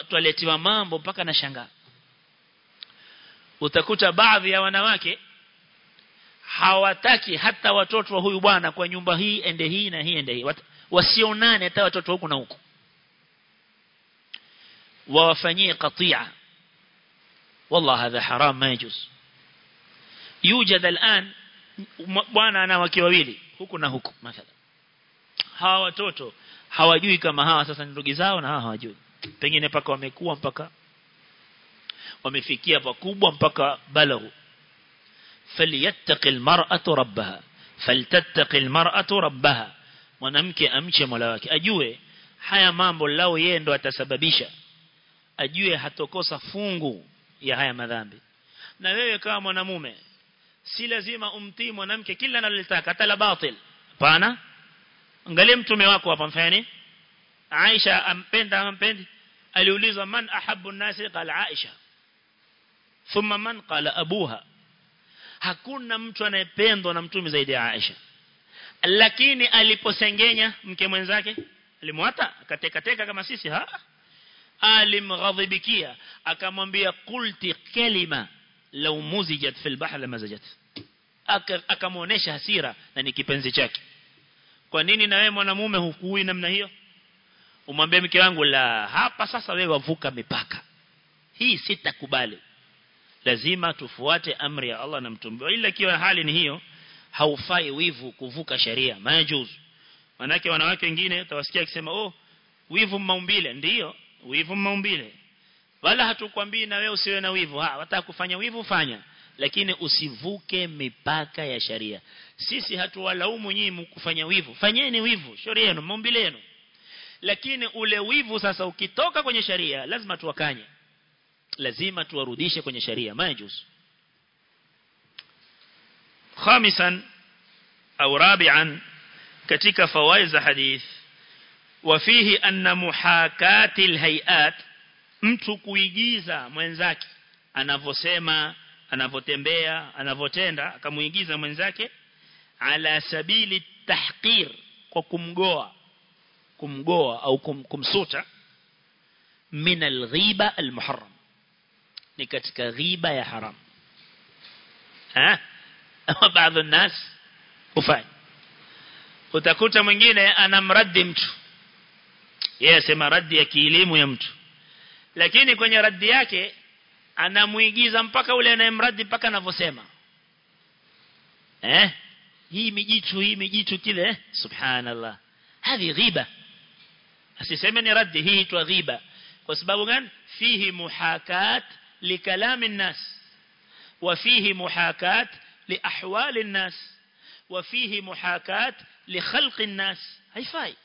A: twaletiwa mambo mpaka na shangaa utakuta baadhi ya wanawake hawataki hata watoto wa huyu bwana kwa nyumba hii ende hii na hii ende hii wasionane hata watoto huku na huku wawafanyie qatia والله هذا حرام ما يجوز يوجد الآن bwana ana wake wawili huku na huku mathalan hawa watoto hawajui kama hawa sasa ni ndugu zao na hawa hawajui pengine paka wamekuwa mpaka wamefikia pakubwa mpaka balaghu فليتق المرأة ربها. فلتتق المرأة ربها. ونمكي أمشي ملاك أجوه حيا مامو اللو يندو أتسببيشا أجوه حتوكوسا فونغو يا حيا مذامبي نبيوه كاما نمومي سيلا زيما أمتيم ونمكي كلنا للتاك أتلا باطل فانا انقلم تميواكو وفنفاني عائشة أمبند أمبند أليوليزا من أحب الناس قال عائشة ثم من قال أبوها hakuna mtu anayependwa na mtume zaidi ya Aisha. Lakini aliposengenya mke mwenzake alimwata akatekateka kama sisi ha? Alimghadhibikia akamwambia qulti kalima law muzijat fil bahr lamazajat akamuonesha hasira na ni kipenzi chake. Kwa nini na wewe mwanamume hukui namna hiyo? Umwambie mke wangu la hapa sasa wewe wavuka mipaka. Hii sitakubali lazima tufuate amri ya Allah na mtume. Ila kiwa hali ni hiyo haufai wivu kuvuka sharia majuzu. Manake wanawake wengine utawasikia akisema oh wivu maumbile. Ndio wivu maumbile. Wala hatukwambii na wewe usiwe na wivu. Ha kufanya wivu fanya. Lakini usivuke mipaka ya sharia. Sisi hatuwalaumu nyinyi kufanya wivu. Fanyeni wivu sharia yenu maumbile yenu. Lakini ule wivu sasa ukitoka kwenye sharia lazima tuwakanye lazima tuwarudishe kwenye sharia. Majuz khamisan au rabi'an katika fawaid za hadith wafihi anna muhakati alhayat mtu kuigiza mwenzake anavosema anavotembea anavotenda akamuigiza mwenzake ala sabili tahqir kwa kumgoa kumgoa au kum, kumsuta min alghiba almuharram ni katika ghiba ya haram. Ha? Baadhi nas ufanye utakuta mwingine anamraddi mtu. Yeye asema raddi ya kielimu ya mtu. Lakini kwenye raddi yake anamuigiza mpaka ule anayemraddi mpaka anavyosema. Eh? Hii mijitu hii mijitu kile eh? subhanallah. Hadi ghiba asiseme ni raddi hii itwa ghiba kwa sababu gani? Fihi muhakat لكلام الناس وفيه محاكاة لأحوال الناس وفيه محاكاة لخلق الناس haifai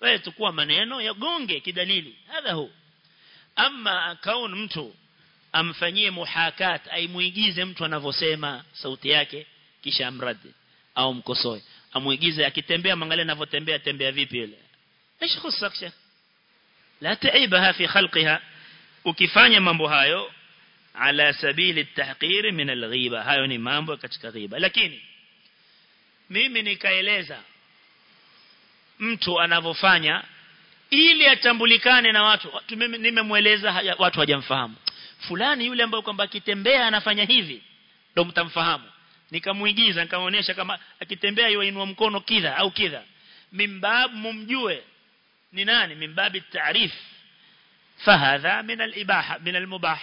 A: wewe tukua maneno yagonge kidalili hadha hu ama kaun mtu amfanyie muhakat aimuigize mtu anavyosema sauti yake kisha amradi au mkosoe amuigize akitembea mangalia anavyotembea tembea vipi ile ايش خصك شيخ لا تعيبها في خلقها ukifanya mambo hayo ala sabili التحقير min alghiba. Hayo ni mambo katika ghiba. Lakini mimi nikaeleza mtu anavofanya ili atambulikane na watu. Nimemueleza watu hajamfahamu fulani yule ambaye kwamba akitembea anafanya hivi ndo mtamfahamu. Nikamuigiza nikamuonesha kama akitembea yoinua mkono kidha au kidha. Mimbab mumjue ni nani? Mimbab tarif fahadha min al-ibaha min al-mubah.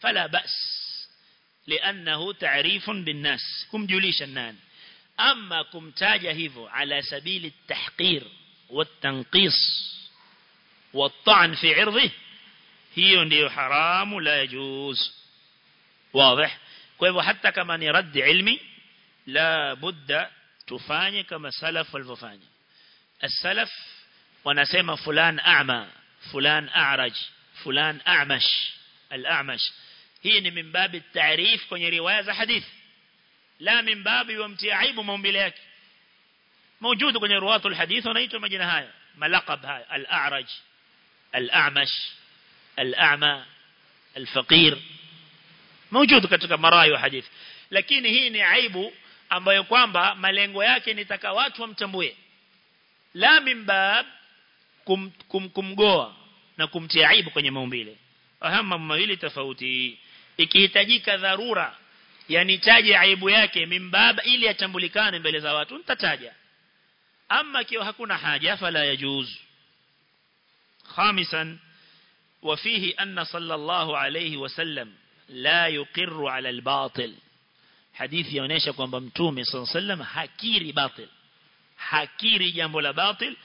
A: فلا بأس لأنه تعريف بالناس كم جولي شنان؟ أما كم تاج تاجهه على سبيل التحقير والتنقيص والطعن في عرضه هي ديو حرام لا يجوز. واضح؟ كيف حتى كما نرد علمي لا بد تفاني كما سلف والففاني. السلف ونسيما فلان أعمى فلان أعرج فلان أعمش الأعمش. هي من باب التعريف كوني رواية حديث لا من باب وامتعيب ومنبليك موجود كوني رواة الحديث ونأيته مجنة هاي ملقب هاي الأعرج الأعمش الأعمى الفقير موجود كتك مرايو وحديث لكن هي نعيب أما بيقوان با ملنغو ياكي نتكوات ومتموية لا من باب كم كم كم جوا نكم تعيب كني مومبيلي أهم مومبيلي تفوتي ikihitajika dharura yani taje aibu yake mimbab ili atambulikane mbele za watu nitataja ama kiwa hakuna haja fala yajuz خامسا وفيه أن صلى الله عليه وسلم لا يقر على الباطل حديث يونيشا kwamba mtume صلى الله عليه وسلم hakiri batil hakiri jambo la batil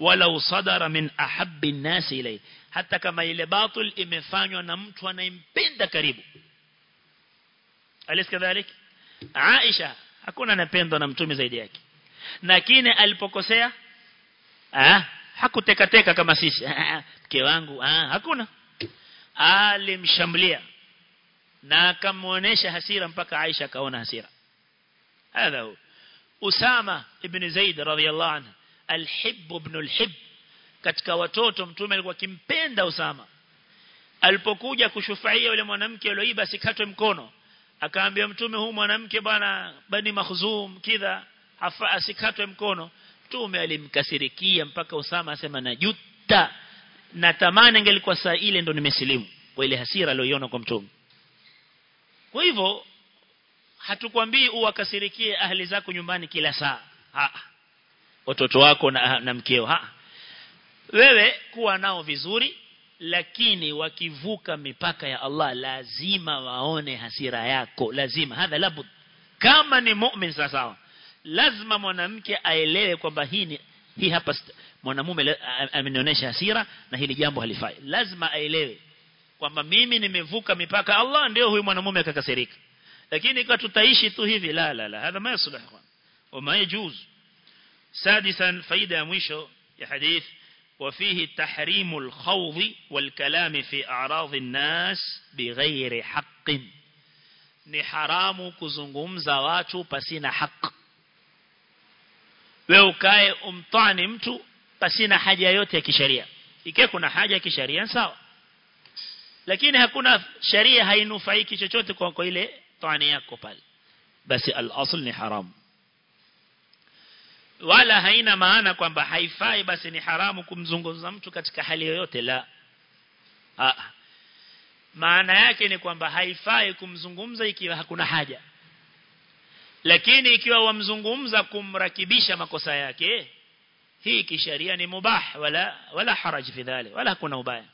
A: walau sadara min ahabbi an-nas ilay hata kama ile batil imefanywa na mtu anayempenda karibu alis kadhalik? Aisha. Hakuna anapendwa na mtume zaidi yake. Lakini alipokosea ah hakutekateka kama sisi. Mke wangu ah hakuna. Alimshambulia na akamuonesha hasira mpaka Aisha kaona hasira. Hadha Usama ibn Zaid radhiyallahu anhu alhib ibn alhib katika watoto mtume alikuwa kimpenda Usama. Alipokuja kushufaia yule mwanamke aliyoiba asikatwe mkono akaambia mtume huu mwanamke bwana bani mahzum kidha afa asikatwe mkono. Mtume alimkasirikia mpaka Usama asema najuta natamani ingelikuwa saa ile ndo nimesilimu. Kwa ile hasira aliyoiona kwa mtume. Kwa hivyo hatukwambii uwakasirikie ahli zako nyumbani kila saa. Ha. Watoto wako na, na mkeo ha. Wewe kuwa nao vizuri lakini wakivuka mipaka ya Allah lazima waone hasira yako. Lazima. Hadha labud. Kama ni mu'min sawa lazima mwanamke aelewe kwamba hii ni hii hapa mwanamume amenionyesha hasira na hili jambo halifai. Lazima aelewe kwamba mimi nimevuka mipaka Allah ndio huyu mwanamume akakasirika. Lakini kwa tutaishi tu hivi la la la. Hadha ma wa wama yajuz. Sadisan faida ya mwisho ya hadith وفيه تحريم الخوض والكلام في أعراض الناس بغير حق. نحرام كزنغم زواج بسين حق ويوكاي أمطعن امتو بسين حاجة يوتي كشريا إكيكونا حاجة كشريا سوا لكن هكونا شريا هينو فايكي شوتي كونكويلة طعنيا كوبال بس الأصل نحرام wala haina maana kwamba haifai basi ni haramu kumzungumza mtu katika hali yoyote la. Ah. maana yake ni kwamba haifai kumzungumza ikiwa hakuna haja. Lakini ikiwa wamzungumza kumrakibisha makosa yake hii kisharia ni mubah wala wala haraj fi dhali wala hakuna ubaya.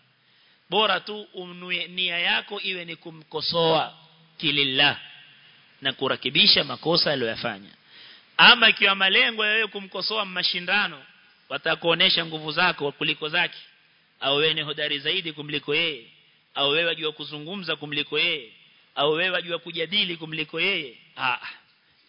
A: Bora tu nia yako iwe ni kumkosoa kilillah na kurakibisha makosa aliyofanya ama ikiwa malengo ya wewe kumkosoa mashindano watakuonesha nguvu zako kuliko zake. Au wewe ni hodari zaidi kumliko yeye. Au wewe wajua kuzungumza kumliko yeye. Au wewe wajua kujadili kumliko yeye. Ah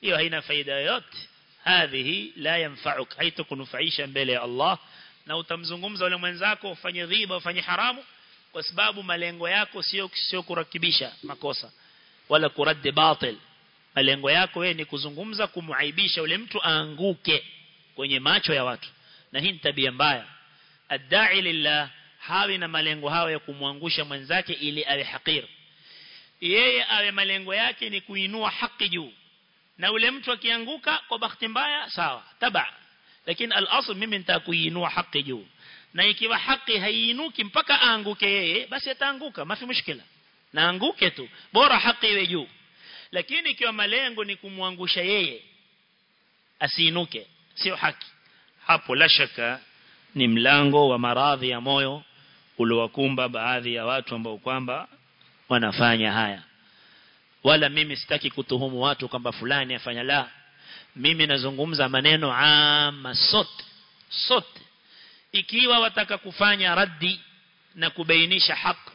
A: hiyo haina faida yoyote. Hadhihi la yanfa'uk. Haitakunufaisha mbele ya Allah. Na utamzungumza yule mwenzako ufanye dhiba ufanye haramu kwa sababu malengo yako sio sio kurakibisha makosa. Wala kuraddi batil malengo yako wewe ni kuzungumza kumuaibisha yule mtu aanguke kwenye macho ya watu. Na hii ni tabia mbaya. Adda'i lillah hawi na malengo hayo ya kumwangusha mwenzake ili awe hakir yeye awe malengo yake ni kuinua haki juu. Na ule mtu akianguka kwa bahati mbaya sawa taba. Lakini al-asl mimi nitakuinua haki juu. Na ikiwa haki haiinuki mpaka aanguke yeye basi ataanguka. Mafi mushkila? Na anguke tu. Bora haki iwe juu lakini ikiwa malengo ni kumwangusha yeye asiinuke sio haki. Hapo la shaka ni mlango wa maradhi ya moyo uliowakumba baadhi ya watu ambao kwamba wanafanya haya. Wala mimi sitaki kutuhumu watu kwamba fulani afanya la. Mimi nazungumza maneno ama sote sote. Ikiwa wataka kufanya raddi na kubainisha haki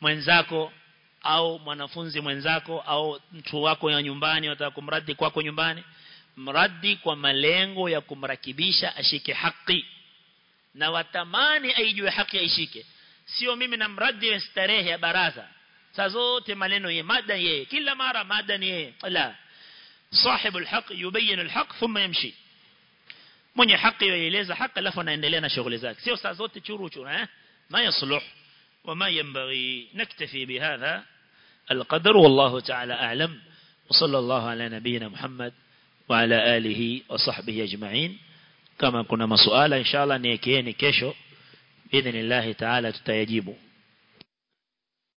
A: mwenzako au mwanafunzi mwenzako au mtu wako ya nyumbani wataka kumradi kwako nyumbani mradi kwa malengo ya kumrakibisha ashike haki na watamani aijue haki aishike sio mimi na mradi wa starehe ya baraza saa zote maneno ye mada ye kila mara mada ni ye la صاحب الحق يبين الحق ثم يمشي mwenye haki yaeleza haki alafu anaendelea na shughuli zake sio saa zote churu churu eh ما يصلح وما ينبغي نكتفي بهذا القدر والله تعالى أعلم. وصلى الله على نبينا محمد وعلى آله وصحبه أجمعين. كما كنا مسؤالا إن شاء الله نيكيني كيشو بإذن الله تعالى تتيجيبه